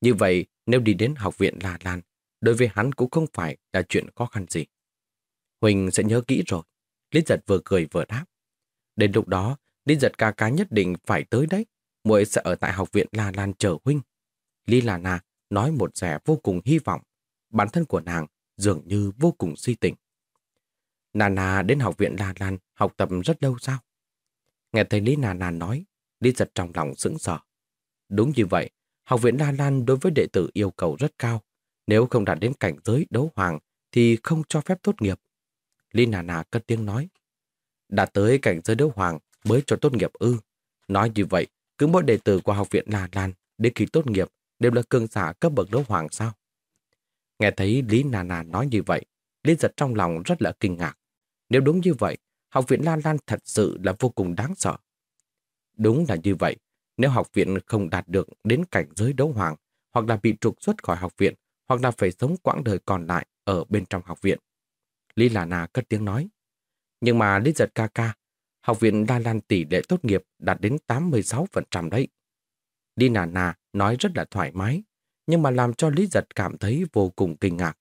[SPEAKER 1] Như vậy, nếu đi đến học viện La Lan, đối với hắn cũng không phải là chuyện khó khăn gì. Huỳnh sẽ nhớ kỹ rồi. Lý giật vừa cười vừa đáp. Đến lúc đó, Lý giật ca ca nhất định phải tới đấy. muội sẽ ở tại học viện La Lan chờ Huynh. Lý Lan Na nói một vẻ vô cùng hy vọng. Bản thân của nàng dường như vô cùng suy tỉnh. Nana đến học viện La Lan học tập rất lâu sao? Nghe thấy Lý Nana nói, Lý giật trong lòng sững sờ. Đúng như vậy, học viện La Lan đối với đệ tử yêu cầu rất cao. Nếu không đạt đến cảnh giới đấu hoàng thì không cho phép tốt nghiệp. Lý Nana cất tiếng nói. Đã tới cảnh giới đấu hoàng mới cho tốt nghiệp ư. Nói như vậy, cứ mỗi đệ tử của học viện La Lan đến khi tốt nghiệp đều là cường giả cấp bậc đấu hoàng sao? Nghe thấy Lý Nana nói như vậy, Lý giật trong lòng rất là kinh ngạc. Nếu đúng như vậy, học viện La Lan thật sự là vô cùng đáng sợ. Đúng là như vậy, nếu học viện không đạt được đến cảnh giới đấu hoàng, hoặc là bị trục xuất khỏi học viện, hoặc là phải sống quãng đời còn lại ở bên trong học viện. Lý Lạ Na cất tiếng nói. Nhưng mà Lý Giật ca ca, học viện La Lan tỷ lệ tốt nghiệp đạt đến 86% đấy. Lý Nà Nà nói rất là thoải mái, nhưng mà làm cho Lý Giật cảm thấy vô cùng kinh ngạc.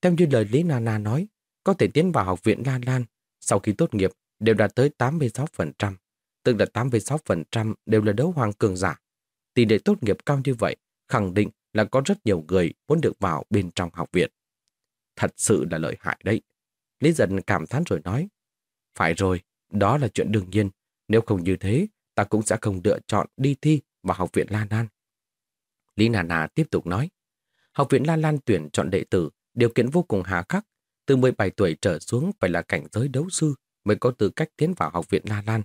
[SPEAKER 1] Theo như lời Lý Nà Nà nói, có thể tiến vào học viện La Lan sau khi tốt nghiệp đều đạt tới 86%, tức là 86% đều là đấu hoàng cường giả. Tỷ lệ tốt nghiệp cao như vậy khẳng định là có rất nhiều người muốn được vào bên trong học viện. Thật sự là lợi hại đấy. Lý dần cảm thán rồi nói. Phải rồi, đó là chuyện đương nhiên. Nếu không như thế, ta cũng sẽ không lựa chọn đi thi vào học viện La Lan. Lý Nà Nà tiếp tục nói. Học viện La Lan tuyển chọn đệ tử, điều kiện vô cùng hà khắc. Từ 17 tuổi trở xuống phải là cảnh giới đấu sư mới có tư cách tiến vào học viện La Lan.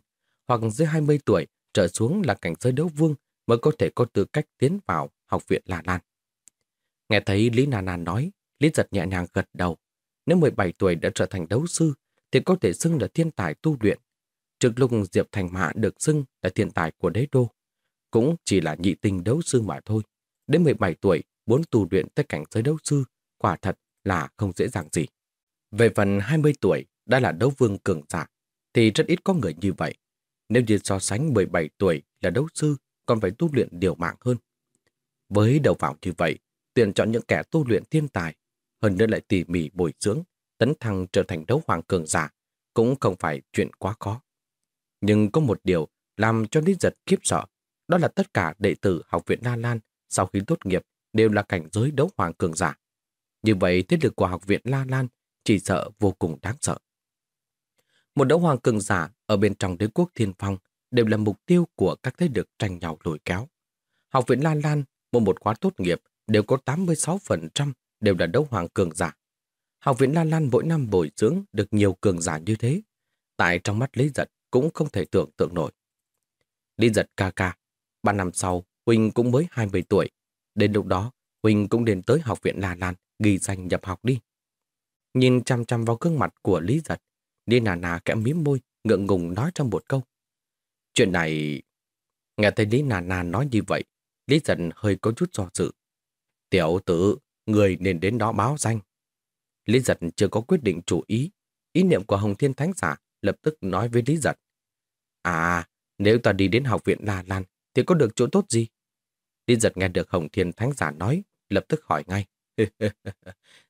[SPEAKER 1] Hoặc dưới 20 tuổi trở xuống là cảnh giới đấu vương mới có thể có tư cách tiến vào học viện La Lan. Nghe thấy Lý Nà Nà nói, Lý giật nhẹ nhàng gật đầu. Nếu 17 tuổi đã trở thành đấu sư, thì có thể xưng là thiên tài tu luyện. Trước lúc Diệp Thành Mạ được xưng là thiên tài của đế đô, cũng chỉ là nhị tình đấu sư mà thôi. Đến 17 tuổi, muốn tu luyện tới cảnh giới đấu sư, quả thật là không dễ dàng gì. Về phần 20 tuổi đã là đấu vương cường giả, thì rất ít có người như vậy. Nếu như so sánh 17 tuổi là đấu sư, còn phải tu luyện điều mạng hơn. Với đầu vào như vậy, tuyển chọn những kẻ tu luyện thiên tài, hơn nữa lại tỉ mỉ bồi dưỡng, tấn thăng trở thành đấu hoàng cường giả, cũng không phải chuyện quá khó. Nhưng có một điều làm cho Lý Giật kiếp sợ, đó là tất cả đệ tử học viện La Lan sau khi tốt nghiệp đều là cảnh giới đấu hoàng cường giả. Như vậy thiết lực của học viện La Lan chỉ sợ vô cùng đáng sợ. Một đấu hoàng cường giả ở bên trong đế quốc thiên phong đều là mục tiêu của các thế lực tranh nhau lùi kéo. Học viện La Lan, một một khóa tốt nghiệp, đều có 86% đều là đấu hoàng cường giả. Học viện La Lan mỗi năm bồi dưỡng được nhiều cường giả như thế. Tại trong mắt Lý Giật cũng không thể tưởng tượng nổi. Lý Giật ca ca, ba năm sau, Huỳnh cũng mới 20 tuổi. Đến lúc đó, Huỳnh cũng đến tới học viện La Lan, ghi danh nhập học đi. Nhìn chăm chăm vào gương mặt của Lý Giật, Lý Nà Nà kẽ mím môi, ngượng ngùng nói trong một câu. Chuyện này... Nghe thấy Lý Nà Nà nói như vậy, Lý Giật hơi có chút do dự. Tiểu tử, người nên đến đó báo danh. Lý Giật chưa có quyết định chủ ý. Ý niệm của Hồng Thiên Thánh Giả lập tức nói với Lý Giật. À, nếu ta đi đến học viện La Lan thì có được chỗ tốt gì? Lý Giật nghe được Hồng Thiên Thánh Giả nói, lập tức hỏi ngay.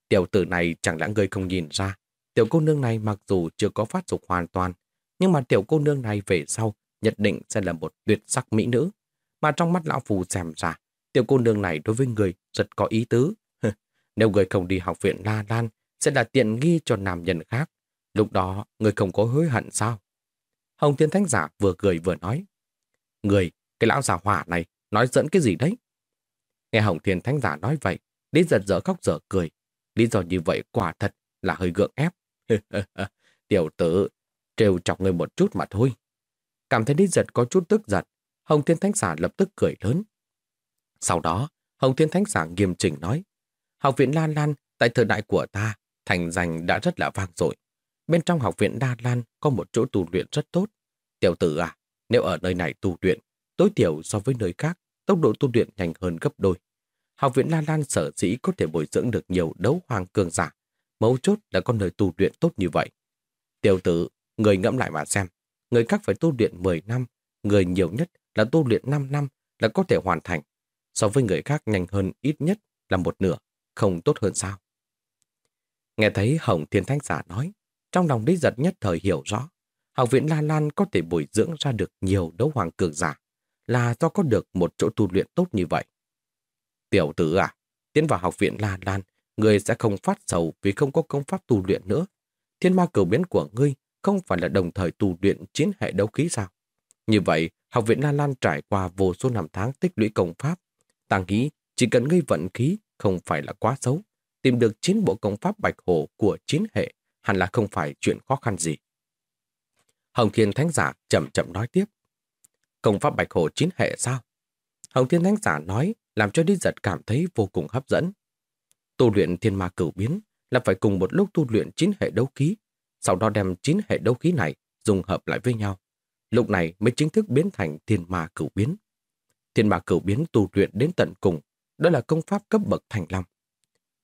[SPEAKER 1] Tiểu tử này chẳng lẽ người không nhìn ra. Tiểu cô nương này mặc dù chưa có phát dục hoàn toàn, nhưng mà tiểu cô nương này về sau nhất định sẽ là một tuyệt sắc mỹ nữ. Mà trong mắt lão phù xem ra, tiểu cô nương này đối với người rất có ý tứ. Nếu người không đi học viện La Lan, sẽ là tiện nghi cho nam nhân khác. Lúc đó, người không có hối hận sao? Hồng Thiên Thánh Giả vừa cười vừa nói. Người, cái lão giả hỏa này, nói dẫn cái gì đấy? Nghe Hồng Thiên Thánh Giả nói vậy, đi giật dở khóc dở cười. Lý do như vậy quả thật là hơi gượng ép. Tiểu tử, trêu chọc người một chút mà thôi. Cảm thấy Lý giật có chút tức giận, Hồng Thiên Thánh Giả lập tức cười lớn. Sau đó, Hồng Thiên Thánh Giả nghiêm chỉnh nói, học viện Lan Lan tại thời đại của ta, thành danh đã rất là vang dội. Bên trong học viện Đa Lan có một chỗ tu luyện rất tốt. Tiểu tử à, nếu ở nơi này tu luyện, tối thiểu so với nơi khác, tốc độ tu luyện nhanh hơn gấp đôi. Học viện La Lan sở dĩ có thể bồi dưỡng được nhiều đấu hoàng cường giả. Mấu chốt là con nơi tu luyện tốt như vậy. Tiểu tử, người ngẫm lại mà xem. Người khác phải tu luyện 10 năm, người nhiều nhất là tu luyện 5 năm là có thể hoàn thành. So với người khác nhanh hơn ít nhất là một nửa, không tốt hơn sao. Nghe thấy Hồng Thiên Thánh Giả nói, trong lòng Lý Giật nhất thời hiểu rõ. Học viện La Lan có thể bồi dưỡng ra được nhiều đấu hoàng cường giả là do có được một chỗ tu luyện tốt như vậy. Tiểu tử à, tiến vào học viện La Lan, ngươi sẽ không phát sầu vì không có công pháp tu luyện nữa. Thiên ma Cửu biến của ngươi không phải là đồng thời tu luyện chiến hệ đấu khí sao? Như vậy, học viện La Lan trải qua vô số năm tháng tích lũy công pháp. Ta nghĩ chỉ cần ngươi vận khí không phải là quá xấu, tìm được chín bộ công pháp bạch hổ của chín hệ hẳn là không phải chuyện khó khăn gì. Hồng Thiên Thánh Giả chậm chậm nói tiếp. Công pháp bạch hổ chín hệ sao? Hồng Thiên Thánh Giả nói làm cho Lý Giật cảm thấy vô cùng hấp dẫn. Tu luyện thiên ma cửu biến là phải cùng một lúc tu luyện chín hệ đấu khí, sau đó đem chín hệ đấu khí này dùng hợp lại với nhau. Lúc này mới chính thức biến thành thiên ma cửu biến. Thiên ma cửu biến tu luyện đến tận cùng, đó là công pháp cấp bậc thành long.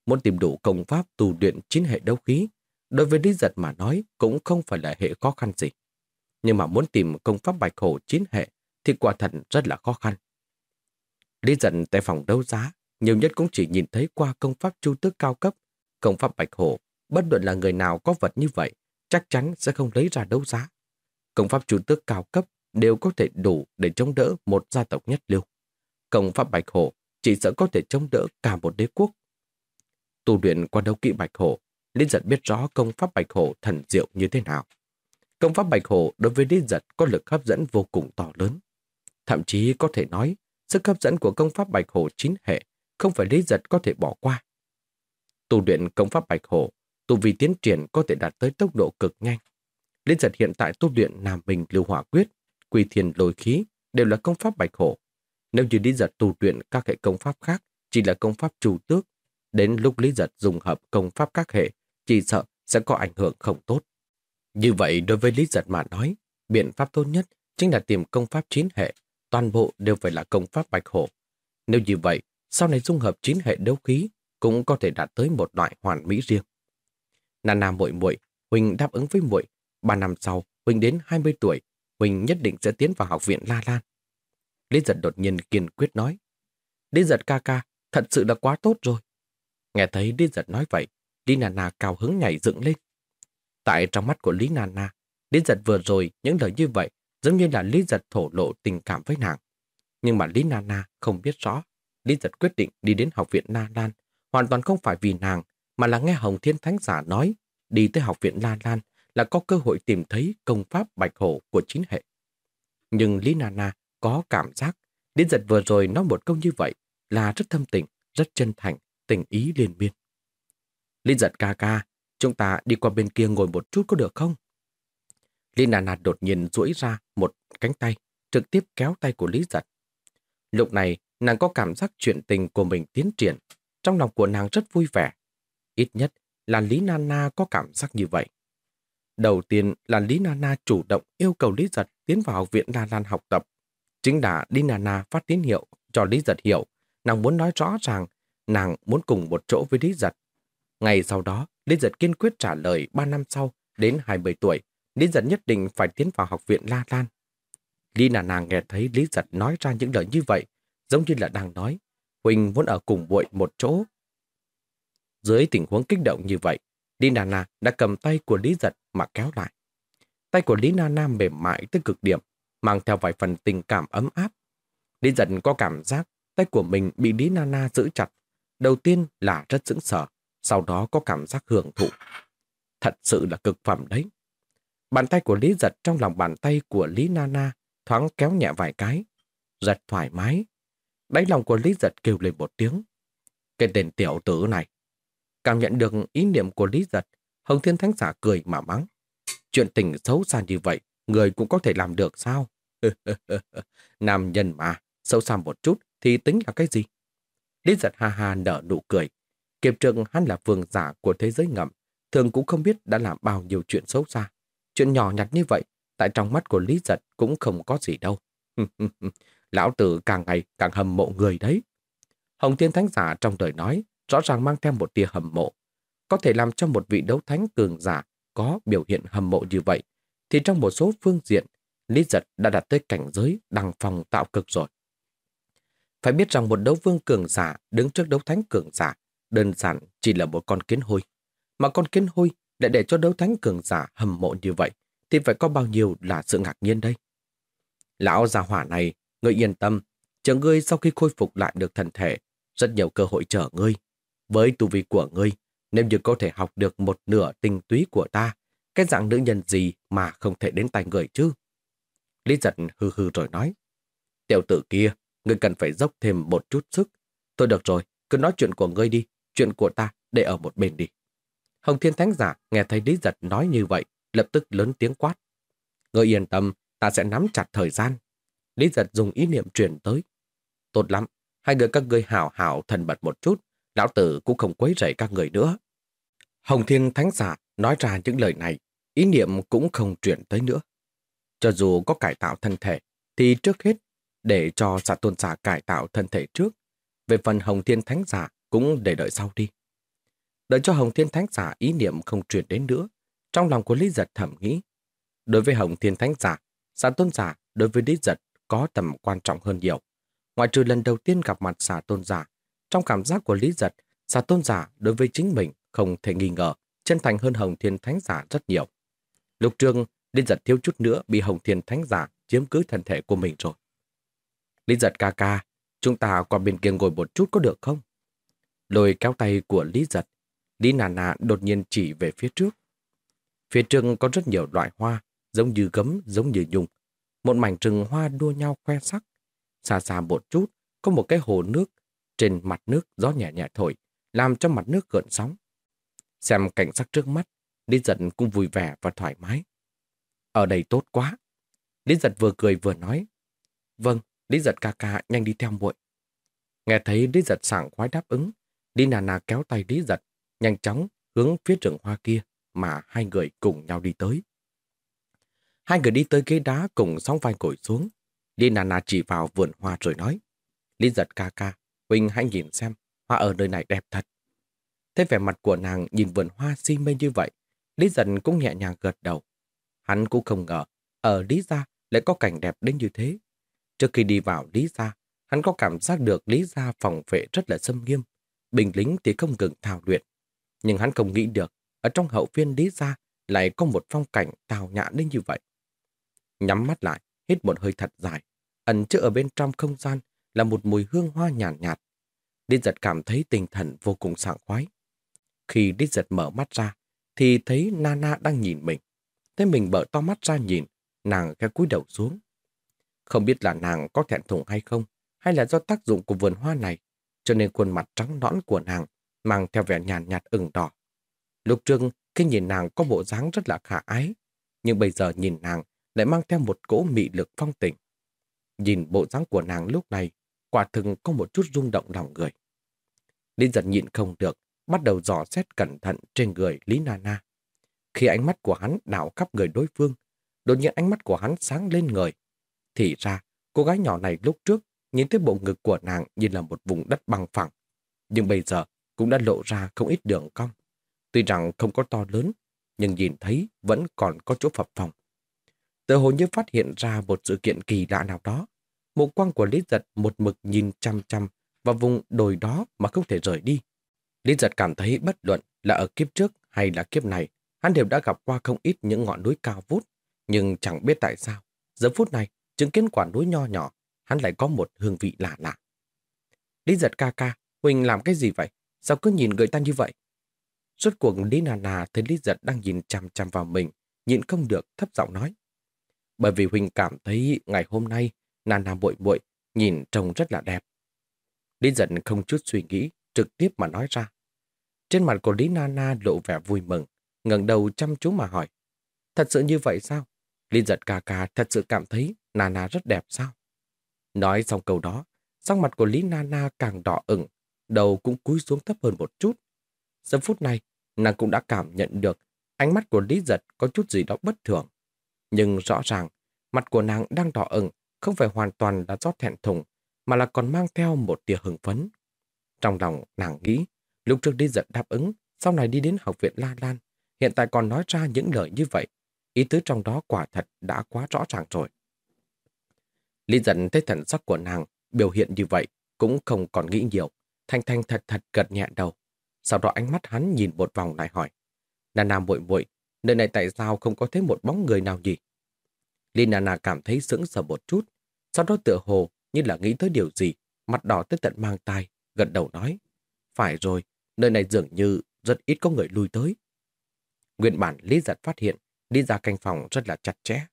[SPEAKER 1] Muốn tìm đủ công pháp tu luyện chín hệ đấu khí, đối với Lý Giật mà nói cũng không phải là hệ khó khăn gì. Nhưng mà muốn tìm công pháp bạch hổ chín hệ thì quả thật rất là khó khăn. Lý giận tại phòng đấu giá, nhiều nhất cũng chỉ nhìn thấy qua công pháp chu tước cao cấp, công pháp bạch hổ, bất luận là người nào có vật như vậy, chắc chắn sẽ không lấy ra đấu giá. Công pháp chu tước cao cấp đều có thể đủ để chống đỡ một gia tộc nhất lưu. Công pháp bạch hổ chỉ sợ có thể chống đỡ cả một đế quốc. Tu luyện qua đấu kỵ bạch hổ, Lý Giật biết rõ công pháp bạch hổ thần diệu như thế nào. Công pháp bạch hổ đối với Lý Giật có lực hấp dẫn vô cùng to lớn. Thậm chí có thể nói, sức hấp dẫn của công pháp bạch hổ chín hệ không phải Lý Giật có thể bỏ qua. Tu luyện công pháp bạch hổ, tu vi tiến triển có thể đạt tới tốc độ cực nhanh. Lý Giật hiện tại tu luyện Nam Bình Lưu Hỏa Quyết, Quy Thiền Lôi Khí đều là công pháp bạch hổ. Nếu như Lý Giật tu luyện các hệ công pháp khác chỉ là công pháp trù tước, đến lúc Lý Giật dùng hợp công pháp các hệ, chỉ sợ sẽ có ảnh hưởng không tốt. Như vậy đối với Lý Giật mà nói, biện pháp tốt nhất chính là tìm công pháp chín hệ, toàn bộ đều phải là công pháp bạch hổ. Nếu như vậy, sau này dung hợp chín hệ đấu khí cũng có thể đạt tới một loại hoàn mỹ riêng. Nana muội muội, Huỳnh đáp ứng với muội, ba năm sau, Huỳnh đến 20 tuổi, Huỳnh nhất định sẽ tiến vào học viện La Lan. Lý giật đột nhiên kiên quyết nói. Lý giật ca ca, thật sự là quá tốt rồi. Nghe thấy Lý giật nói vậy, Lý Nana cao hứng nhảy dựng lên. Tại trong mắt của Lý Nana, Lý giật vừa rồi những lời như vậy giống như là Lý giật thổ lộ tình cảm với nàng. Nhưng mà Lý Nana không biết rõ. Lý giật quyết định đi đến học viện Na Lan hoàn toàn không phải vì nàng mà là nghe Hồng Thiên Thánh Giả nói đi tới học viện La Lan là có cơ hội tìm thấy công pháp bạch hổ của chín hệ. Nhưng Lý Nana có cảm giác Lý giật vừa rồi nói một câu như vậy là rất thâm tình, rất chân thành, tình ý liên miên. Lý giật ca ca, chúng ta đi qua bên kia ngồi một chút có được không? Lina Na đột nhiên duỗi ra một cánh tay, trực tiếp kéo tay của Lý giật. Lúc này, nàng có cảm giác chuyện tình của mình tiến triển. Trong lòng của nàng rất vui vẻ. Ít nhất là Lý Nana có cảm giác như vậy. Đầu tiên là Lý Nana chủ động yêu cầu Lý Giật tiến vào học viện La Lan học tập. Chính là Lý Nana phát tín hiệu cho Lý Giật hiểu. Nàng muốn nói rõ ràng nàng muốn cùng một chỗ với Lý Giật. Ngày sau đó, Lý Giật kiên quyết trả lời 3 năm sau, đến 20 tuổi, Lý Giật nhất định phải tiến vào học viện La Lan. Lý Nana nghe thấy Lý Giật nói ra những lời như vậy, giống như là đang nói, Huỳnh muốn ở cùng muội một chỗ. Dưới tình huống kích động như vậy, Lý Nana đã cầm tay của Lý Giật mà kéo lại. Tay của Lý Nana mềm mại tới cực điểm, mang theo vài phần tình cảm ấm áp. Lý Giật có cảm giác tay của mình bị Lý Nana giữ chặt. Đầu tiên là rất sững sờ, sau đó có cảm giác hưởng thụ. Thật sự là cực phẩm đấy. Bàn tay của Lý Giật trong lòng bàn tay của Lý Nana thoáng kéo nhẹ vài cái. Giật thoải mái. Đáy lòng của Lý Giật kêu lên một tiếng. Cái tên tiểu tử này. Cảm nhận được ý niệm của Lý Giật, Hồng Thiên Thánh Giả cười mà mắng. Chuyện tình xấu xa như vậy, người cũng có thể làm được sao? Nam nhân mà, xấu xa một chút thì tính là cái gì? Lý giật ha ha nở nụ cười. Kiếp trường hắn là vương giả của thế giới ngầm, thường cũng không biết đã làm bao nhiêu chuyện xấu xa. Chuyện nhỏ nhặt như vậy, tại trong mắt của Lý giật cũng không có gì đâu. Lão tử càng ngày càng hâm mộ người đấy. Hồng Thiên Thánh Giả trong đời nói, rõ ràng mang theo một tia hâm mộ. Có thể làm cho một vị đấu thánh cường giả có biểu hiện hâm mộ như vậy, thì trong một số phương diện, Lý Giật đã đạt tới cảnh giới đằng phòng tạo cực rồi. Phải biết rằng một đấu vương cường giả đứng trước đấu thánh cường giả đơn giản chỉ là một con kiến hôi. Mà con kiến hôi lại để cho đấu thánh cường giả hầm mộ như vậy thì phải có bao nhiêu là sự ngạc nhiên đây. Lão già hỏa này, ngươi yên tâm, chờ ngươi sau khi khôi phục lại được thần thể, rất nhiều cơ hội chờ ngươi. Với tu vi của ngươi, nếu như có thể học được một nửa tinh túy của ta, cái dạng nữ nhân gì mà không thể đến tay người chứ? Lý giật hư hư rồi nói. Tiểu tử kia, ngươi cần phải dốc thêm một chút sức. Thôi được rồi, cứ nói chuyện của ngươi đi, chuyện của ta để ở một bên đi. Hồng Thiên Thánh Giả nghe thấy Lý Giật nói như vậy, lập tức lớn tiếng quát. Ngươi yên tâm, ta sẽ nắm chặt thời gian. Lý Giật dùng ý niệm truyền tới. Tốt lắm, hai người các ngươi hảo hảo thần bật một chút, lão tử cũng không quấy rầy các người nữa. Hồng Thiên Thánh Giả nói ra những lời này, ý niệm cũng không truyền tới nữa. Cho dù có cải tạo thân thể, thì trước hết để cho giả tôn giả cải tạo thân thể trước. Về phần Hồng Thiên Thánh Giả cũng để đợi sau đi. Đợi cho Hồng Thiên Thánh Giả ý niệm không truyền đến nữa, trong lòng của Lý Giật thẩm nghĩ. Đối với Hồng Thiên Thánh Giả, xã tôn giả đối với Lý Giật có tầm quan trọng hơn nhiều. Ngoài trừ lần đầu tiên gặp mặt xã tôn giả, trong cảm giác của Lý Giật, xã tôn giả đối với chính mình không thể nghi ngờ, chân thành hơn Hồng Thiên Thánh Giả rất nhiều. Lục Trương, Lý Giật thiếu chút nữa bị Hồng Thiên Thánh Giả chiếm cứ thân thể của mình rồi. Lý Giật ca ca, chúng ta qua bên kia ngồi một chút có được không? Lôi kéo tay của Lý Giật, Lý Nà Nà đột nhiên chỉ về phía trước. Phía trước có rất nhiều loại hoa, giống như gấm, giống như nhung. Một mảnh rừng hoa đua nhau khoe sắc. Xa xa một chút, có một cái hồ nước. Trên mặt nước gió nhẹ nhẹ thổi, làm cho mặt nước gợn sóng. Xem cảnh sắc trước mắt, Lý Giật cũng vui vẻ và thoải mái. Ở đây tốt quá. Lý Giật vừa cười vừa nói. Vâng, Lý Giật ca ca nhanh đi theo muội. Nghe thấy Lý Giật sảng khoái đáp ứng, Lý Nà Nà kéo tay Lý Giật, nhanh chóng hướng phía rừng hoa kia mà hai người cùng nhau đi tới. Hai người đi tới ghế đá cùng sóng vai ngồi xuống. Lý Nà Nà chỉ vào vườn hoa rồi nói. Lý Giật ca ca, Huynh hãy nhìn xem, hoa ở nơi này đẹp thật. Thế vẻ mặt của nàng nhìn vườn hoa si mê như vậy, Lý Giật cũng nhẹ nhàng gật đầu. Hắn cũng không ngờ, ở Lý Gia lại có cảnh đẹp đến như thế. Trước khi đi vào Lý Gia, hắn có cảm giác được Lý Gia phòng vệ rất là xâm nghiêm. Bình lính thì không ngừng thao luyện. Nhưng hắn không nghĩ được, ở trong hậu phiên Lý ra lại có một phong cảnh tào nhã đến như vậy. Nhắm mắt lại, hít một hơi thật dài. Ẩn chứa ở bên trong không gian là một mùi hương hoa nhàn nhạt, nhạt. Lý giật cảm thấy tinh thần vô cùng sảng khoái. Khi đi giật mở mắt ra, thì thấy Nana đang nhìn mình. Thế mình mở to mắt ra nhìn, nàng khẽ cúi đầu xuống. Không biết là nàng có thẹn thùng hay không, hay là do tác dụng của vườn hoa này, cho nên khuôn mặt trắng nõn của nàng mang theo vẻ nhàn nhạt, nhạt ửng đỏ. Lúc trước khi nhìn nàng có bộ dáng rất là khả ái, nhưng bây giờ nhìn nàng lại mang theo một cỗ mị lực phong tình. Nhìn bộ dáng của nàng lúc này, quả thực có một chút rung động lòng người. Lý giật nhịn không được, bắt đầu dò xét cẩn thận trên người Lý Nana. Khi ánh mắt của hắn đảo khắp người đối phương, đột nhiên ánh mắt của hắn sáng lên người. Thì ra, cô gái nhỏ này lúc trước nhìn thấy bộ ngực của nàng như là một vùng đất bằng phẳng. Nhưng bây giờ cũng đã lộ ra không ít đường cong. Tuy rằng không có to lớn, nhưng nhìn thấy vẫn còn có chỗ phập phòng. Tự hồ như phát hiện ra một sự kiện kỳ lạ nào đó. Một quang của Lý Giật một mực nhìn chăm chăm vào vùng đồi đó mà không thể rời đi. Lý Giật cảm thấy bất luận là ở kiếp trước hay là kiếp này, hắn đều đã gặp qua không ít những ngọn núi cao vút, nhưng chẳng biết tại sao, giờ phút này, chứng kiến quả núi nho nhỏ, hắn lại có một hương vị lạ lạ. Lý Giật ca ca, Huỳnh làm cái gì vậy? Sao cứ nhìn người ta như vậy? Suốt cuộc Lý Nà Nà thấy Lý Giật đang nhìn chăm chăm vào mình, nhịn không được thấp giọng nói. Bởi vì Huỳnh cảm thấy ngày hôm nay Nà Nà bội bội nhìn trông rất là đẹp. Lý Giật không chút suy nghĩ, trực tiếp mà nói ra. Trên mặt của Lý Nana lộ vẻ vui mừng, ngẩng đầu chăm chú mà hỏi. Thật sự như vậy sao? Lý giật ca ca thật sự cảm thấy Nana rất đẹp sao? Nói xong câu đó, sắc mặt của Lý Nana càng đỏ ửng, đầu cũng cúi xuống thấp hơn một chút. Giờ phút này, nàng cũng đã cảm nhận được ánh mắt của Lý giật có chút gì đó bất thường. Nhưng rõ ràng, mặt của nàng đang đỏ ửng không phải hoàn toàn là do thẹn thùng, mà là còn mang theo một tia hưng phấn. Trong lòng nàng nghĩ, lúc trước Lý giật đáp ứng, sau này đi đến học viện La Lan, hiện tại còn nói ra những lời như vậy. Ý tứ trong đó quả thật đã quá rõ ràng rồi. Lý Giật thấy thần sắc của nàng biểu hiện như vậy, cũng không còn nghĩ nhiều. Thanh Thanh thật thật gật nhẹ đầu. Sau đó ánh mắt hắn nhìn một vòng lại hỏi. Nà Nà bội bội, nơi này tại sao không có thấy một bóng người nào nhỉ? Lina Nà cảm thấy sững sờ một chút, sau đó tựa hồ như là nghĩ tới điều gì, mặt đỏ tới tận mang tai, gật đầu nói. Phải rồi, nơi này dường như rất ít có người lui tới. Nguyên bản Lý Giật phát hiện, Lý ra canh phòng rất là chặt chẽ.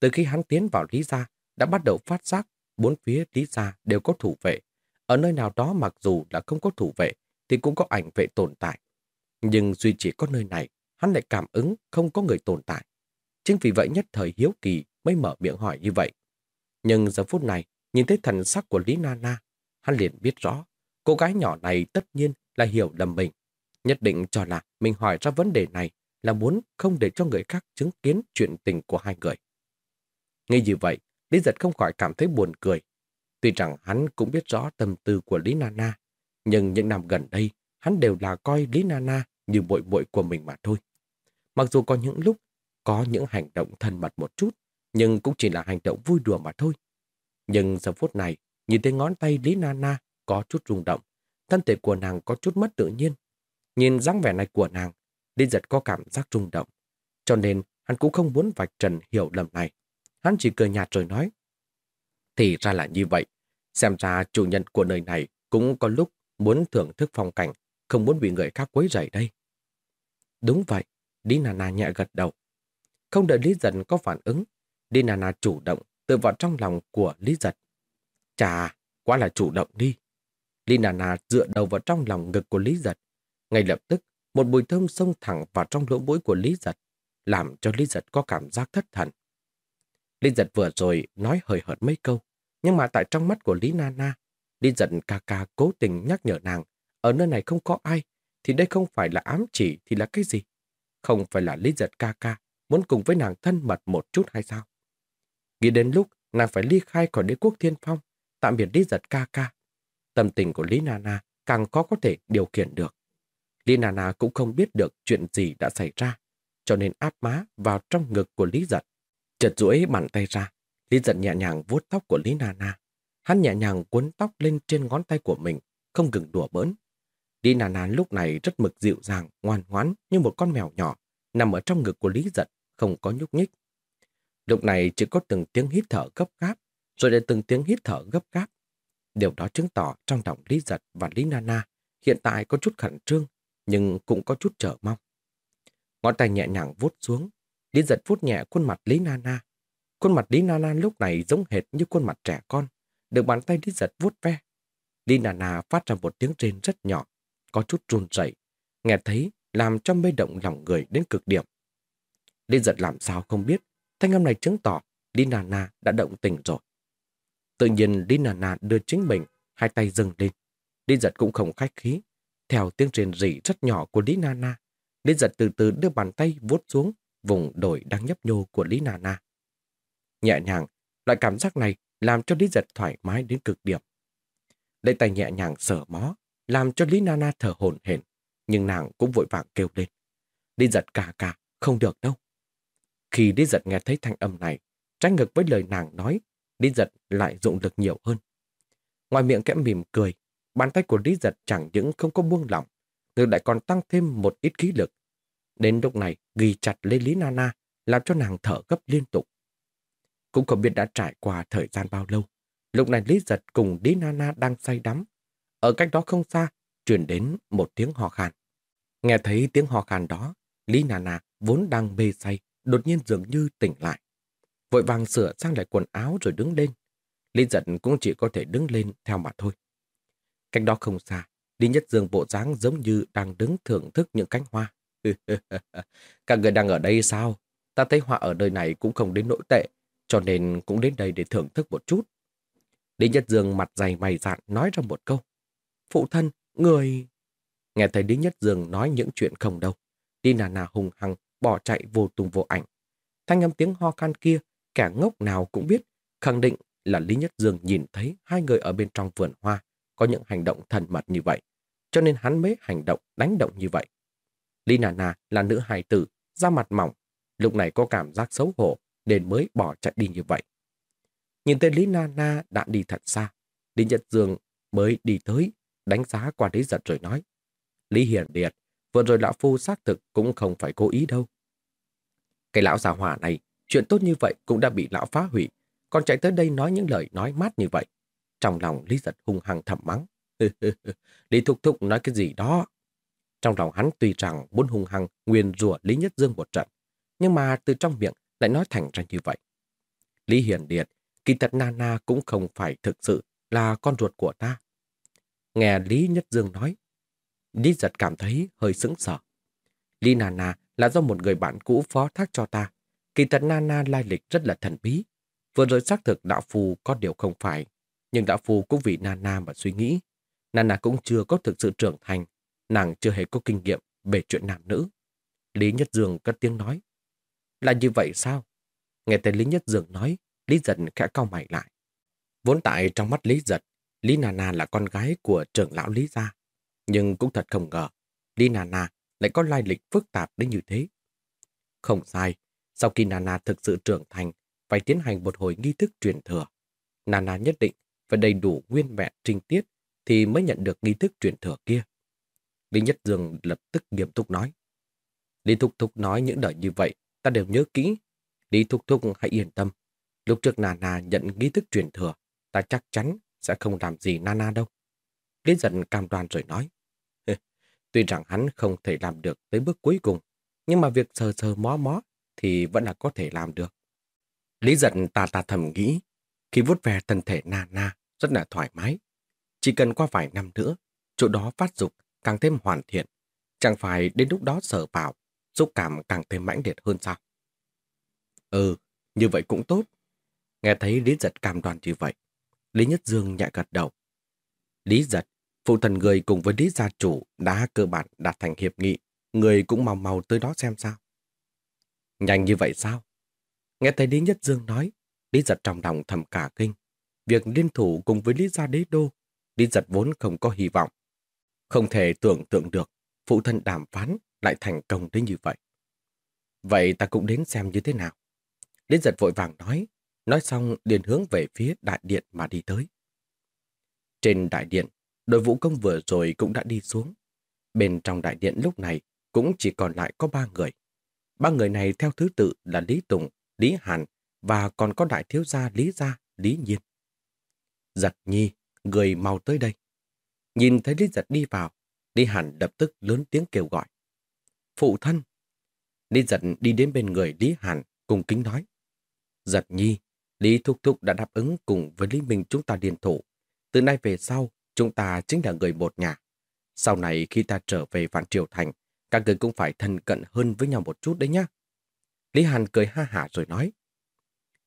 [SPEAKER 1] Từ khi hắn tiến vào Lý Gia, đã bắt đầu phát giác bốn phía Lý Gia đều có thủ vệ. Ở nơi nào đó mặc dù là không có thủ vệ, thì cũng có ảnh vệ tồn tại. Nhưng duy chỉ có nơi này, hắn lại cảm ứng không có người tồn tại. Chính vì vậy nhất thời hiếu kỳ mới mở miệng hỏi như vậy. Nhưng giờ phút này, nhìn thấy thần sắc của Lý Nana, hắn liền biết rõ, cô gái nhỏ này tất nhiên là hiểu lầm mình. Nhất định cho là mình hỏi ra vấn đề này là muốn không để cho người khác chứng kiến chuyện tình của hai người. Ngay như vậy, Lý Giật không khỏi cảm thấy buồn cười. Tuy rằng hắn cũng biết rõ tâm tư của Lý Nana, nhưng những năm gần đây, hắn đều là coi Lý Nana như bội bội của mình mà thôi. Mặc dù có những lúc có những hành động thân mật một chút, nhưng cũng chỉ là hành động vui đùa mà thôi. Nhưng giờ phút này, nhìn thấy ngón tay Lý Nana có chút rung động, thân thể của nàng có chút mất tự nhiên. Nhìn dáng vẻ này của nàng, Lý giật có cảm giác rung động. Cho nên hắn cũng không muốn vạch trần hiểu lầm này. Hắn chỉ cười nhạt rồi nói. Thì ra là như vậy. Xem ra chủ nhân của nơi này cũng có lúc muốn thưởng thức phong cảnh, không muốn bị người khác quấy rầy đây. Đúng vậy, Lý Nana nhẹ gật đầu. Không đợi Lý Giật có phản ứng, Lý Nana chủ động tự vào trong lòng của Lý Giật. Chà, quá là chủ động đi. Lý Nana dựa đầu vào trong lòng ngực của Lý Giật. Ngay lập tức, một mùi thơm xông thẳng vào trong lỗ mũi của Lý Giật, làm cho Lý Giật có cảm giác thất thần. Lý Giật vừa rồi nói hơi hợt mấy câu, nhưng mà tại trong mắt của Lý Nana, Lý giận ca ca cố tình nhắc nhở nàng, ở nơi này không có ai, thì đây không phải là ám chỉ thì là cái gì? Không phải là Lý Giật ca ca muốn cùng với nàng thân mật một chút hay sao? Nghĩ đến lúc nàng phải ly khai khỏi đế quốc thiên phong, tạm biệt Lý Giật ca ca. Tâm tình của Lý Nana càng khó có thể điều khiển được. Lý Nana cũng không biết được chuyện gì đã xảy ra, cho nên áp má vào trong ngực của Lý Giật. Chật duỗi bàn tay ra, Lý giận nhẹ nhàng vuốt tóc của Lý Nana. Hắn nhẹ nhàng cuốn tóc lên trên ngón tay của mình, không ngừng đùa bỡn. Lý Nana lúc này rất mực dịu dàng, ngoan ngoãn như một con mèo nhỏ, nằm ở trong ngực của Lý giận, không có nhúc nhích. Lúc này chỉ có từng tiếng hít thở gấp gáp, rồi lại từng tiếng hít thở gấp gáp. Điều đó chứng tỏ trong lòng Lý Giật và Lý Nana hiện tại có chút khẩn trương, nhưng cũng có chút chờ mong. Ngón tay nhẹ nhàng vuốt xuống, Lý Giật vuốt nhẹ khuôn mặt Lý Nana. Khuôn mặt Lý Nana lúc này giống hệt như khuôn mặt trẻ con, được bàn tay đi Giật vuốt ve. Lý Nana phát ra một tiếng rên rất nhỏ, có chút run rẩy, nghe thấy làm cho mê động lòng người đến cực điểm. Lý Giật làm sao không biết, thanh âm này chứng tỏ Lý Nana đã động tình rồi. Tự nhiên Lý Nana đưa chính mình, hai tay dừng lên. Lý Giật cũng không khách khí. Theo tiếng rên rỉ rất nhỏ của Lý Nana, Lý Giật từ từ đưa bàn tay vuốt xuống vùng đồi đang nhấp nhô của Lý Nana. Nhẹ nhàng, loại cảm giác này làm cho Lý Giật thoải mái đến cực điểm. Lấy tay nhẹ nhàng sờ mó, làm cho Lý Nana thở hổn hển, nhưng nàng cũng vội vàng kêu lên. Lý Giật cả cả, không được đâu. Khi Lý Giật nghe thấy thanh âm này, trái ngược với lời nàng nói, Lý Giật lại dụng lực nhiều hơn. Ngoài miệng kẽ mỉm cười, bàn tay của Lý Giật chẳng những không có buông lỏng, ngược lại còn tăng thêm một ít khí lực. Đến lúc này, ghi chặt lấy Lý Nana, làm cho nàng thở gấp liên tục. Cũng không biết đã trải qua thời gian bao lâu. Lúc này Lý Giật cùng Lý Nana đang say đắm. Ở cách đó không xa, truyền đến một tiếng hò khàn. Nghe thấy tiếng hò khàn đó, Lý Nana vốn đang mê say, đột nhiên dường như tỉnh lại. Vội vàng sửa sang lại quần áo rồi đứng lên. Lý giật cũng chỉ có thể đứng lên theo mà thôi. Cách đó không xa, Lý Nhất Dương bộ dáng giống như đang đứng thưởng thức những cánh hoa. Các người đang ở đây sao? Ta thấy hoa ở nơi này cũng không đến nỗi tệ, cho nên cũng đến đây để thưởng thức một chút. Lý Nhất Dương mặt dày mày dạn nói ra một câu. Phụ thân, người... Nghe thấy Lý Nhất Dương nói những chuyện không đâu. Đi nà nà hùng hăng, bỏ chạy vô tung vô ảnh. Thanh âm tiếng ho khan kia, kẻ ngốc nào cũng biết, khẳng định là Lý Nhất Dương nhìn thấy hai người ở bên trong vườn hoa có những hành động thần mật như vậy, cho nên hắn mới hành động đánh động như vậy. Lý Nà là nữ hài tử, da mặt mỏng, lúc này có cảm giác xấu hổ nên mới bỏ chạy đi như vậy. Nhìn tên Lý Na Na đã đi thật xa, Lý Nhất Dương mới đi tới, đánh giá qua Lý Giật rồi nói. Lý Hiền Điệt, vừa rồi lão phu xác thực cũng không phải cố ý đâu. Cái lão già hỏa này, chuyện tốt như vậy cũng đã bị lão phá hủy, còn chạy tới đây nói những lời nói mát như vậy. Trong lòng Lý Giật hung hăng thầm mắng. Lý Thúc Thúc nói cái gì đó. Trong lòng hắn tuy rằng muốn hung hăng nguyên rủa Lý Nhất Dương một trận, nhưng mà từ trong miệng lại nói thành ra như vậy. Lý Hiền Điệt, kỳ thật Nana cũng không phải thực sự là con ruột của ta. Nghe Lý Nhất Dương nói, Lý giật cảm thấy hơi sững sờ. Lý Nana là do một người bạn cũ phó thác cho ta. Kỳ thật Nana lai lịch rất là thần bí. Vừa rồi xác thực đạo phù có điều không phải. Nhưng đạo phù cũng vì Nana mà suy nghĩ. Nana cũng chưa có thực sự trưởng thành. Nàng chưa hề có kinh nghiệm về chuyện nam nữ. Lý Nhất Dương cất tiếng nói. Là như vậy sao? Nghe tên Lý Nhất Dương nói, Lý Giật khẽ cau mày lại. Vốn tại trong mắt Lý Giật, Lý Nana là con gái của trưởng lão Lý Gia. Nhưng cũng thật không ngờ, Lý Nana lại có lai lịch phức tạp đến như thế. Không sai, sau khi Nana thực sự trưởng thành, phải tiến hành một hồi nghi thức truyền thừa. Nana nhất định phải đầy đủ nguyên vẹn trinh tiết thì mới nhận được nghi thức truyền thừa kia. Lý Nhất Dương lập tức nghiêm túc nói. Lý Thúc Thúc nói những lời như vậy, ta đều nhớ kỹ. Lý Thúc Thúc hãy yên tâm. Lúc trước Nana nhận nghi thức truyền thừa, ta chắc chắn sẽ không làm gì Nana đâu. Lý giận cam đoan rồi nói. Tuy rằng hắn không thể làm được tới bước cuối cùng, nhưng mà việc sờ sờ mó mó thì vẫn là có thể làm được. Lý giận ta ta thầm nghĩ, khi vuốt về thân thể Nana rất là thoải mái. Chỉ cần qua vài năm nữa, chỗ đó phát dục càng thêm hoàn thiện. Chẳng phải đến lúc đó sở vào, xúc cảm càng thêm mãnh liệt hơn sao? Ừ, như vậy cũng tốt. Nghe thấy Lý giật cam đoan như vậy, Lý Nhất Dương nhẹ gật đầu. Lý giật, phụ thần người cùng với Lý gia chủ đã cơ bản đạt thành hiệp nghị, người cũng mau mau tới đó xem sao. Nhanh như vậy sao? Nghe thấy Lý Nhất Dương nói, Lý giật trong lòng thầm cả kinh. Việc liên thủ cùng với Lý gia đế đô, Lý giật vốn không có hy vọng. Không thể tưởng tượng được, phụ thân đàm phán lại thành công đến như vậy. Vậy ta cũng đến xem như thế nào. Lý giật vội vàng nói, Nói xong liền hướng về phía đại điện mà đi tới. Trên đại điện, đội vũ công vừa rồi cũng đã đi xuống. Bên trong đại điện lúc này cũng chỉ còn lại có ba người. Ba người này theo thứ tự là Lý Tùng, Lý Hàn và còn có đại thiếu gia Lý Gia, Lý Nhiên. Giật nhi, người mau tới đây. Nhìn thấy Lý Giật đi vào, Lý Hàn lập tức lớn tiếng kêu gọi. Phụ thân! Lý Giật đi đến bên người Lý Hàn cùng kính nói. Giật nhi, Lý Thúc Thúc đã đáp ứng cùng với Lý Minh chúng ta điền thủ. Từ nay về sau, chúng ta chính là người một nhà. Sau này khi ta trở về Vạn Triều Thành, các người cũng phải thân cận hơn với nhau một chút đấy nhá. Lý Hàn cười ha hả rồi nói.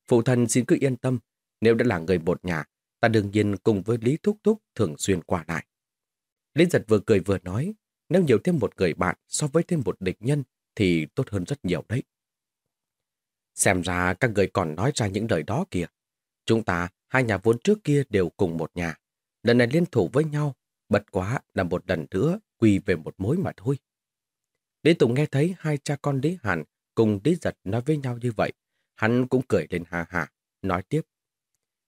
[SPEAKER 1] Phụ thân xin cứ yên tâm, nếu đã là người một nhà, ta đương nhiên cùng với Lý Thúc Thúc thường xuyên qua lại. Lý Giật vừa cười vừa nói, nếu nhiều thêm một người bạn so với thêm một địch nhân thì tốt hơn rất nhiều đấy. Xem ra các người còn nói ra những lời đó kìa. Chúng ta, hai nhà vốn trước kia đều cùng một nhà. Lần này liên thủ với nhau, bật quá là một lần nữa quy về một mối mà thôi. Lý Tùng nghe thấy hai cha con Lý Hàn cùng Lý Giật nói với nhau như vậy. Hắn cũng cười lên hà hà, nói tiếp.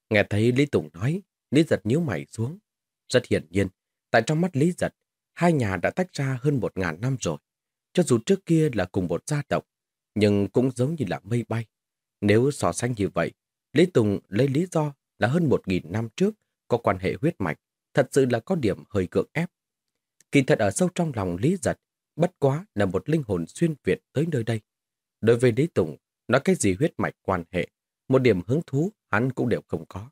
[SPEAKER 1] Nghe thấy Lý Tùng nói, Lý Giật nhíu mày xuống. Rất hiển nhiên, tại trong mắt Lý Giật, hai nhà đã tách ra hơn một ngàn năm rồi. Cho dù trước kia là cùng một gia tộc, nhưng cũng giống như là mây bay. Nếu so sánh như vậy, Lý Tùng lấy lý do là hơn một nghìn năm trước có quan hệ huyết mạch, thật sự là có điểm hơi cưỡng ép. Kỳ thật ở sâu trong lòng Lý Giật, bất quá là một linh hồn xuyên Việt tới nơi đây. Đối với Lý Tùng, nói cái gì huyết mạch quan hệ, một điểm hứng thú hắn cũng đều không có.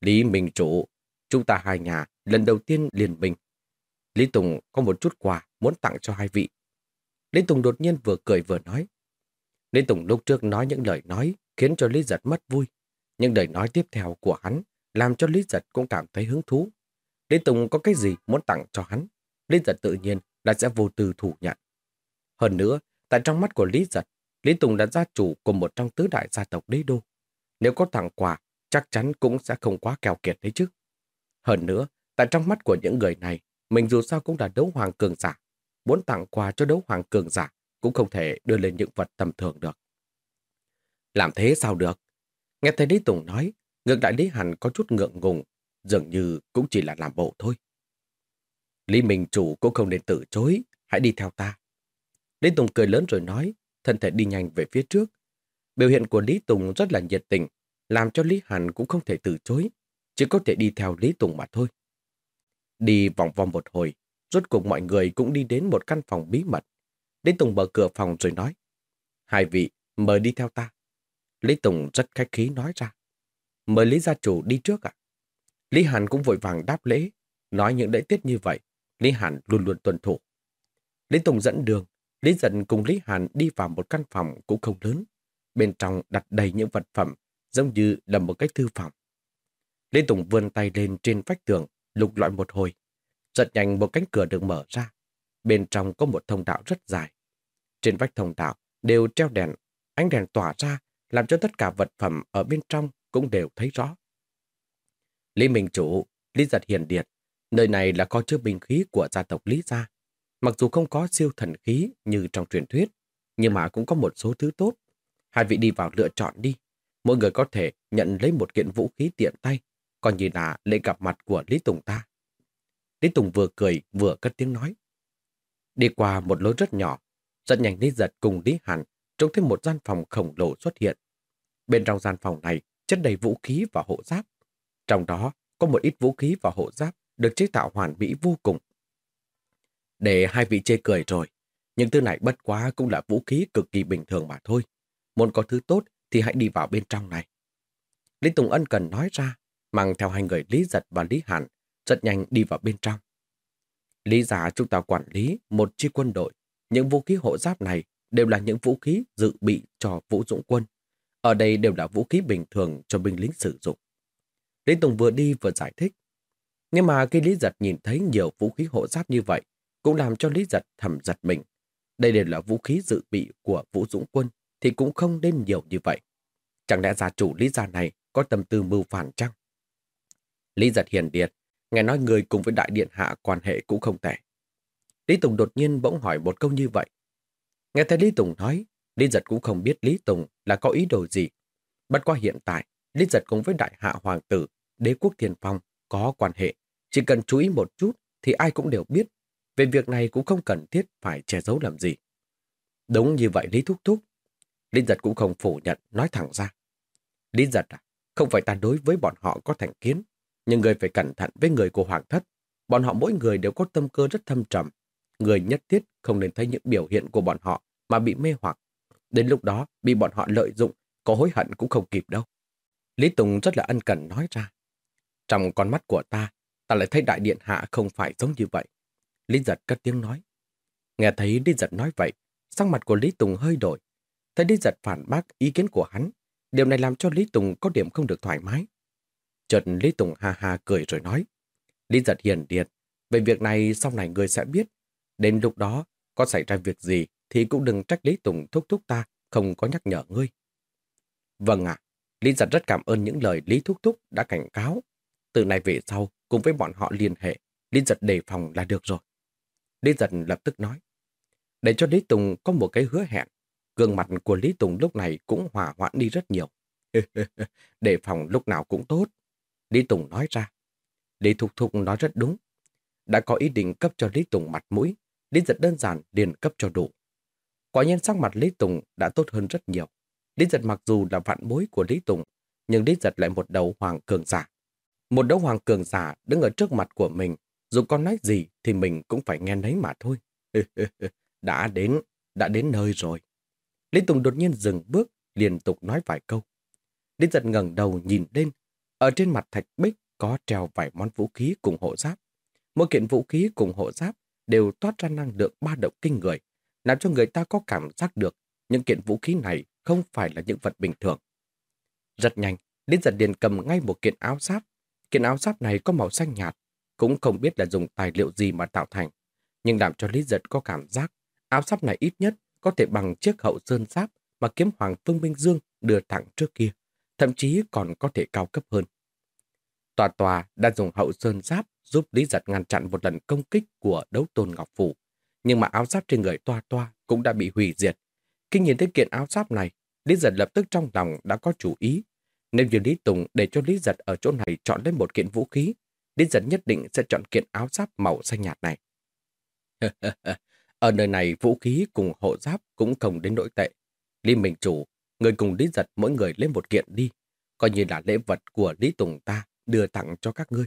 [SPEAKER 1] Lý Minh Chủ, chúng ta hai nhà lần đầu tiên liền minh. Lý Tùng có một chút quà muốn tặng cho hai vị. Lý Tùng đột nhiên vừa cười vừa nói. Lý Tùng lúc trước nói những lời nói khiến cho Lý Giật mất vui. Những lời nói tiếp theo của hắn làm cho Lý Giật cũng cảm thấy hứng thú. Lý Tùng có cái gì muốn tặng cho hắn, Lý Giật tự nhiên là sẽ vô tư thủ nhận. Hơn nữa, tại trong mắt của Lý Giật, Lý Tùng là gia chủ của một trong tứ đại gia tộc đế đô. Nếu có tặng quà, chắc chắn cũng sẽ không quá kèo kiệt đấy chứ. Hơn nữa, tại trong mắt của những người này, mình dù sao cũng là đấu hoàng cường giả. Muốn tặng quà cho đấu hoàng cường giả cũng không thể đưa lên những vật tầm thường được. Làm thế sao được? Nghe thấy Lý Tùng nói, ngược lại Lý Hàn có chút ngượng ngùng, dường như cũng chỉ là làm bộ thôi. Lý Minh Chủ cũng không nên từ chối, hãy đi theo ta. Lý Tùng cười lớn rồi nói, thân thể đi nhanh về phía trước. Biểu hiện của Lý Tùng rất là nhiệt tình, làm cho Lý Hàn cũng không thể từ chối, chỉ có thể đi theo Lý Tùng mà thôi. Đi vòng vòng một hồi, rốt cuộc mọi người cũng đi đến một căn phòng bí mật. Lý Tùng mở cửa phòng rồi nói, hai vị, mời đi theo ta. Lý Tùng rất khách khí nói ra, mời Lý gia chủ đi trước ạ. Lý Hàn cũng vội vàng đáp lễ, nói những lễ tiết như vậy, Lý Hàn luôn luôn tuân thủ. Lý Tùng dẫn đường, Lý Dận cùng Lý Hàn đi vào một căn phòng cũng không lớn. Bên trong đặt đầy những vật phẩm, giống như là một cái thư phòng. Lý Tùng vươn tay lên trên vách tường, lục loại một hồi. Giật nhanh một cánh cửa được mở ra. Bên trong có một thông đạo rất dài. Trên vách thông đạo đều treo đèn, ánh đèn tỏa ra làm cho tất cả vật phẩm ở bên trong cũng đều thấy rõ. Lý Minh Chủ, Lý Giật Hiền Điệt, nơi này là kho chứa binh khí của gia tộc Lý Gia. Mặc dù không có siêu thần khí như trong truyền thuyết, nhưng mà cũng có một số thứ tốt. Hai vị đi vào lựa chọn đi. Mỗi người có thể nhận lấy một kiện vũ khí tiện tay, còn như là lễ gặp mặt của Lý Tùng ta. Lý Tùng vừa cười vừa cất tiếng nói. Đi qua một lối rất nhỏ, rất nhanh Lý Giật cùng Lý Hàn trông thấy một gian phòng khổng lồ xuất hiện. Bên trong gian phòng này chất đầy vũ khí và hộ giáp. Trong đó có một ít vũ khí và hộ giáp được chế tạo hoàn mỹ vô cùng. Để hai vị chê cười rồi, những thứ này bất quá cũng là vũ khí cực kỳ bình thường mà thôi. Muốn có thứ tốt thì hãy đi vào bên trong này. Lý Tùng Ân cần nói ra, mang theo hai người Lý Giật và Lý Hàn, rất nhanh đi vào bên trong. Lý giả chúng ta quản lý một chi quân đội. Những vũ khí hộ giáp này đều là những vũ khí dự bị cho vũ dụng quân. Ở đây đều là vũ khí bình thường cho binh lính sử dụng. Lý Tùng vừa đi vừa giải thích. Nhưng mà khi Lý Giật nhìn thấy nhiều vũ khí hộ giáp như vậy, cũng làm cho Lý Giật thầm giật mình. Đây đều là vũ khí dự bị của Vũ Dũng Quân, thì cũng không nên nhiều như vậy. Chẳng lẽ gia chủ Lý Gia này có tâm tư mưu phản chăng? Lý Giật hiền điệt, nghe nói người cùng với Đại Điện Hạ quan hệ cũng không tệ. Lý Tùng đột nhiên bỗng hỏi một câu như vậy. Nghe thấy Lý Tùng nói, Lý Giật cũng không biết Lý Tùng là có ý đồ gì. Bất qua hiện tại, Lý Giật cùng với Đại Hạ Hoàng tử, Đế quốc Thiên Phong có quan hệ. Chỉ cần chú ý một chút thì ai cũng đều biết về việc này cũng không cần thiết phải che giấu làm gì. Đúng như vậy Lý Thúc Thúc. Lý Giật cũng không phủ nhận, nói thẳng ra. Lý Giật à, không phải ta đối với bọn họ có thành kiến, nhưng người phải cẩn thận với người của Hoàng thất. Bọn họ mỗi người đều có tâm cơ rất thâm trầm. Người nhất thiết không nên thấy những biểu hiện của bọn họ mà bị mê hoặc. Đến lúc đó, bị bọn họ lợi dụng, có hối hận cũng không kịp đâu. Lý Tùng rất là ân cần nói ra. Trong con mắt của ta, ta lại thấy đại điện hạ không phải giống như vậy. Lý giật cất tiếng nói. Nghe thấy Lý giật nói vậy, sắc mặt của Lý Tùng hơi đổi. Thấy Lý giật phản bác ý kiến của hắn, điều này làm cho Lý Tùng có điểm không được thoải mái. Chợt Lý Tùng ha ha cười rồi nói. Lý giật hiền điệt, về việc này sau này người sẽ biết. Đến lúc đó, có xảy ra việc gì thì cũng đừng trách Lý Tùng thúc thúc ta, không có nhắc nhở ngươi. Vâng ạ, Lý giật rất cảm ơn những lời Lý thúc thúc đã cảnh cáo. Từ nay về sau, cùng với bọn họ liên hệ, Lý giật đề phòng là được rồi. Lý giật lập tức nói. Để cho Lý Tùng có một cái hứa hẹn, gương mặt của Lý Tùng lúc này cũng hòa hoãn đi rất nhiều. Đề phòng lúc nào cũng tốt. Lý Tùng nói ra. Lý Thục Thục nói rất đúng. Đã có ý định cấp cho Lý Tùng mặt mũi, Lý giật đơn giản liền cấp cho đủ. Quả nhiên sắc mặt Lý Tùng đã tốt hơn rất nhiều. Lý giật mặc dù là vạn bối của Lý Tùng, nhưng Lý giật lại một đầu hoàng cường giả. Một đấu hoàng cường giả đứng ở trước mặt của mình dù con nói gì thì mình cũng phải nghe nấy mà thôi. đã đến, đã đến nơi rồi. Lý Tùng đột nhiên dừng bước, liên tục nói vài câu. Lý giật ngẩng đầu nhìn lên, ở trên mặt thạch bích có treo vài món vũ khí cùng hộ giáp. Mỗi kiện vũ khí cùng hộ giáp đều toát ra năng lượng ba động kinh người, làm cho người ta có cảm giác được những kiện vũ khí này không phải là những vật bình thường. Rất nhanh, Lý giật liền cầm ngay một kiện áo giáp. Kiện áo giáp này có màu xanh nhạt, cũng không biết là dùng tài liệu gì mà tạo thành, nhưng làm cho Lý Giật có cảm giác áo giáp này ít nhất có thể bằng chiếc hậu sơn giáp mà kiếm Hoàng Phương Minh Dương đưa thẳng trước kia, thậm chí còn có thể cao cấp hơn. Tòa tòa đã dùng hậu sơn giáp giúp Lý Giật ngăn chặn một lần công kích của đấu tôn Ngọc Phủ. Nhưng mà áo giáp trên người toa toa cũng đã bị hủy diệt. Khi nhìn thấy kiện áo giáp này, Lý Giật lập tức trong lòng đã có chủ ý. Nếu như Lý Tùng để cho Lý Giật ở chỗ này chọn lên một kiện vũ khí, Lý Giật nhất định sẽ chọn kiện áo giáp màu xanh nhạt này. ở nơi này vũ khí cùng hộ giáp cũng không đến nỗi tệ. Lý Minh Chủ, người cùng Lý Giật mỗi người lên một kiện đi, coi như là lễ vật của Lý Tùng ta đưa tặng cho các ngươi.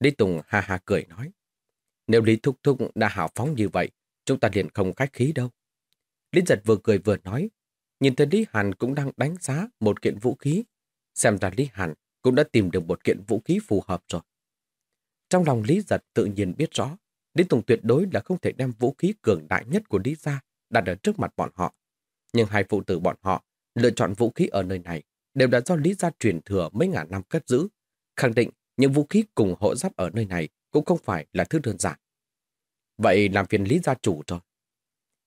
[SPEAKER 1] Lý Tùng ha ha cười nói, nếu Lý Thúc Thúc đã hào phóng như vậy, chúng ta liền không khách khí đâu. Lý Giật vừa cười vừa nói, nhìn thấy Lý Hàn cũng đang đánh giá một kiện vũ khí. Xem ra Lý Hàn cũng đã tìm được một kiện vũ khí phù hợp rồi. Trong lòng Lý Giật tự nhiên biết rõ, Lý Tùng tuyệt đối là không thể đem vũ khí cường đại nhất của Lý gia đặt ở trước mặt bọn họ. Nhưng hai phụ tử bọn họ lựa chọn vũ khí ở nơi này đều đã do Lý gia truyền thừa mấy ngàn năm cất giữ, khẳng định những vũ khí cùng hộ giáp ở nơi này cũng không phải là thứ đơn giản. Vậy làm phiền Lý gia chủ rồi.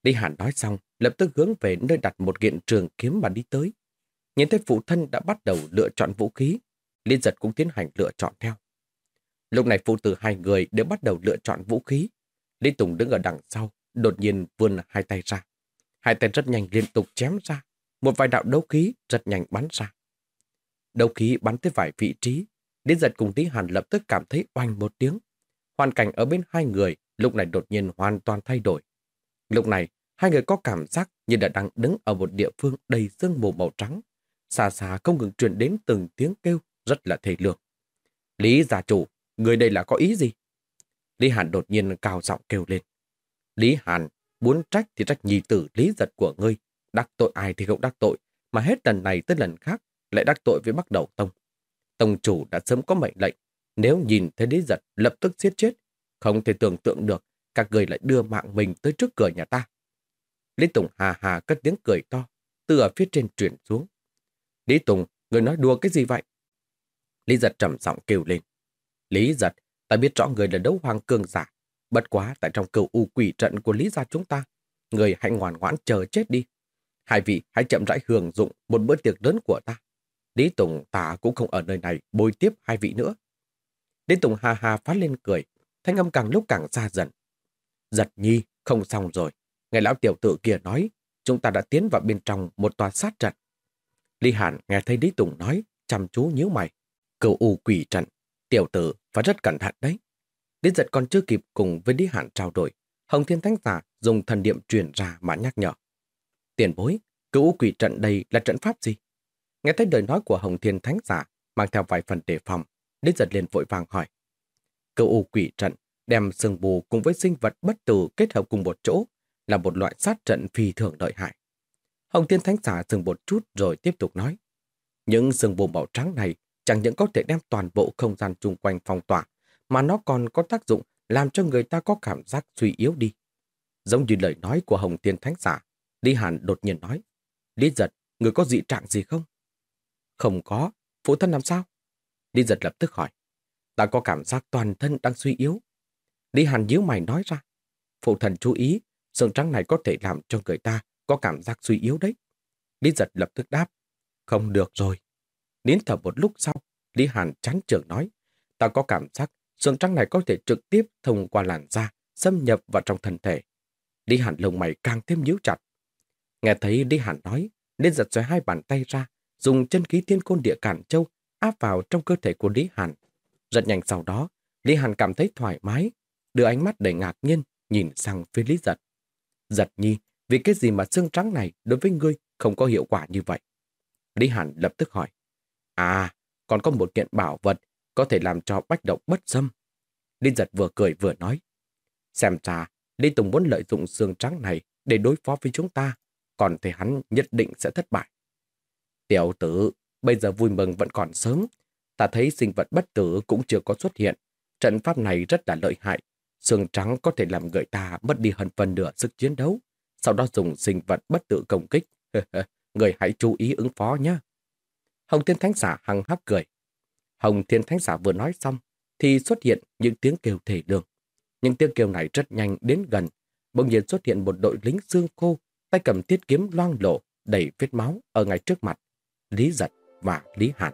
[SPEAKER 1] Lý Hàn nói xong, lập tức hướng về nơi đặt một kiện trường kiếm mà đi tới. Nhìn thấy phụ thân đã bắt đầu lựa chọn vũ khí, Lý giật cũng tiến hành lựa chọn theo. Lúc này phụ tử hai người đều bắt đầu lựa chọn vũ khí. Lý Tùng đứng ở đằng sau, đột nhiên vươn hai tay ra. Hai tay rất nhanh liên tục chém ra. Một vài đạo đấu khí rất nhanh bắn ra. Đấu khí bắn tới vài vị trí đến giật cùng Lý Hàn lập tức cảm thấy oanh một tiếng. Hoàn cảnh ở bên hai người lúc này đột nhiên hoàn toàn thay đổi. Lúc này, hai người có cảm giác như đã đang đứng ở một địa phương đầy sương mù màu trắng. Xa xa không ngừng truyền đến từng tiếng kêu rất là thể lượng. Lý gia chủ, người đây là có ý gì? Lý Hàn đột nhiên cao giọng kêu lên. Lý Hàn, muốn trách thì trách nhì tử lý giật của ngươi. Đắc tội ai thì không đắc tội, mà hết lần này tới lần khác lại đắc tội với bắt đầu tông. Tông chủ đã sớm có mệnh lệnh, nếu nhìn thấy lý giật lập tức giết chết, không thể tưởng tượng được các người lại đưa mạng mình tới trước cửa nhà ta. Lý Tùng hà hà cất tiếng cười to, từ ở phía trên chuyển xuống. Lý Tùng, người nói đùa cái gì vậy? Lý giật trầm giọng kêu lên. Lý giật, ta biết rõ người là đấu hoàng cương giả. Bất quá tại trong cựu u quỷ trận của Lý gia chúng ta. Người hãy ngoan ngoãn chờ chết đi. Hai vị hãy chậm rãi hưởng dụng một bữa tiệc lớn của ta. Lý Tùng ta cũng không ở nơi này bồi tiếp hai vị nữa. Lý Tùng hà hà phát lên cười, thanh âm càng lúc càng xa dần. Giật nhi, không xong rồi. Nghe lão tiểu tử kia nói, chúng ta đã tiến vào bên trong một tòa sát trận. Lý Hàn nghe thấy Lý Tùng nói, chăm chú nhíu mày. Cựu u quỷ trận, tiểu tử phải rất cẩn thận đấy. Lý giật còn chưa kịp cùng với Lý Hàn trao đổi. Hồng Thiên Thánh Giả dùng thần niệm truyền ra mà nhắc nhở. Tiền bối, cựu u quỷ trận đây là trận pháp gì? Nghe thấy lời nói của Hồng Thiên Thánh Giả mang theo vài phần đề phòng, Lý giật liền vội vàng hỏi. Cựu u quỷ trận đem sương bù cùng với sinh vật bất tử kết hợp cùng một chỗ là một loại sát trận phi thường lợi hại. Hồng Thiên Thánh Giả dừng một chút rồi tiếp tục nói. Những sương bù màu trắng này chẳng những có thể đem toàn bộ không gian chung quanh phong tỏa, mà nó còn có tác dụng làm cho người ta có cảm giác suy yếu đi. Giống như lời nói của Hồng Thiên Thánh Giả, Lý Hàn đột nhiên nói. Lý giật, người có dị trạng gì không? Không có, phụ thân làm sao? Lý giật lập tức hỏi. Ta có cảm giác toàn thân đang suy yếu. Lý Hàn nhíu mày nói ra. Phụ thần chú ý, sương trắng này có thể làm cho người ta có cảm giác suy yếu đấy. Lý giật lập tức đáp. Không được rồi. Nín thở một lúc sau, Lý Hàn chán trường nói. Ta có cảm giác sương trắng này có thể trực tiếp thông qua làn da, xâm nhập vào trong thân thể. Lý Hàn lông mày càng thêm nhíu chặt. Nghe thấy Lý Hàn nói, nên giật xoay hai bàn tay ra, dùng chân khí thiên côn địa cản châu áp vào trong cơ thể của Lý Hàn. Rất nhanh sau đó, Lý Hàn cảm thấy thoải mái, đưa ánh mắt đầy ngạc nhiên nhìn sang phía Lý Giật. Giật nhi, vì cái gì mà xương trắng này đối với ngươi không có hiệu quả như vậy? Lý Hàn lập tức hỏi. À, còn có một kiện bảo vật có thể làm cho bách động bất xâm. Lý Giật vừa cười vừa nói. Xem ra, Lý Tùng muốn lợi dụng xương trắng này để đối phó với chúng ta, còn thì hắn nhất định sẽ thất bại. Tiểu tử, bây giờ vui mừng vẫn còn sớm. Ta thấy sinh vật bất tử cũng chưa có xuất hiện. Trận pháp này rất là lợi hại. Xương trắng có thể làm người ta mất đi hơn phần nửa sức chiến đấu. Sau đó dùng sinh vật bất tử công kích. người hãy chú ý ứng phó nhé. Hồng Thiên Thánh Giả hăng hắc cười. Hồng Thiên Thánh Giả vừa nói xong, thì xuất hiện những tiếng kêu thể lương. Những tiếng kêu này rất nhanh đến gần. Bỗng nhiên xuất hiện một đội lính xương khô, tay cầm thiết kiếm loang lộ, đầy vết máu ở ngay trước mặt. Lý giật và Lý Hàn.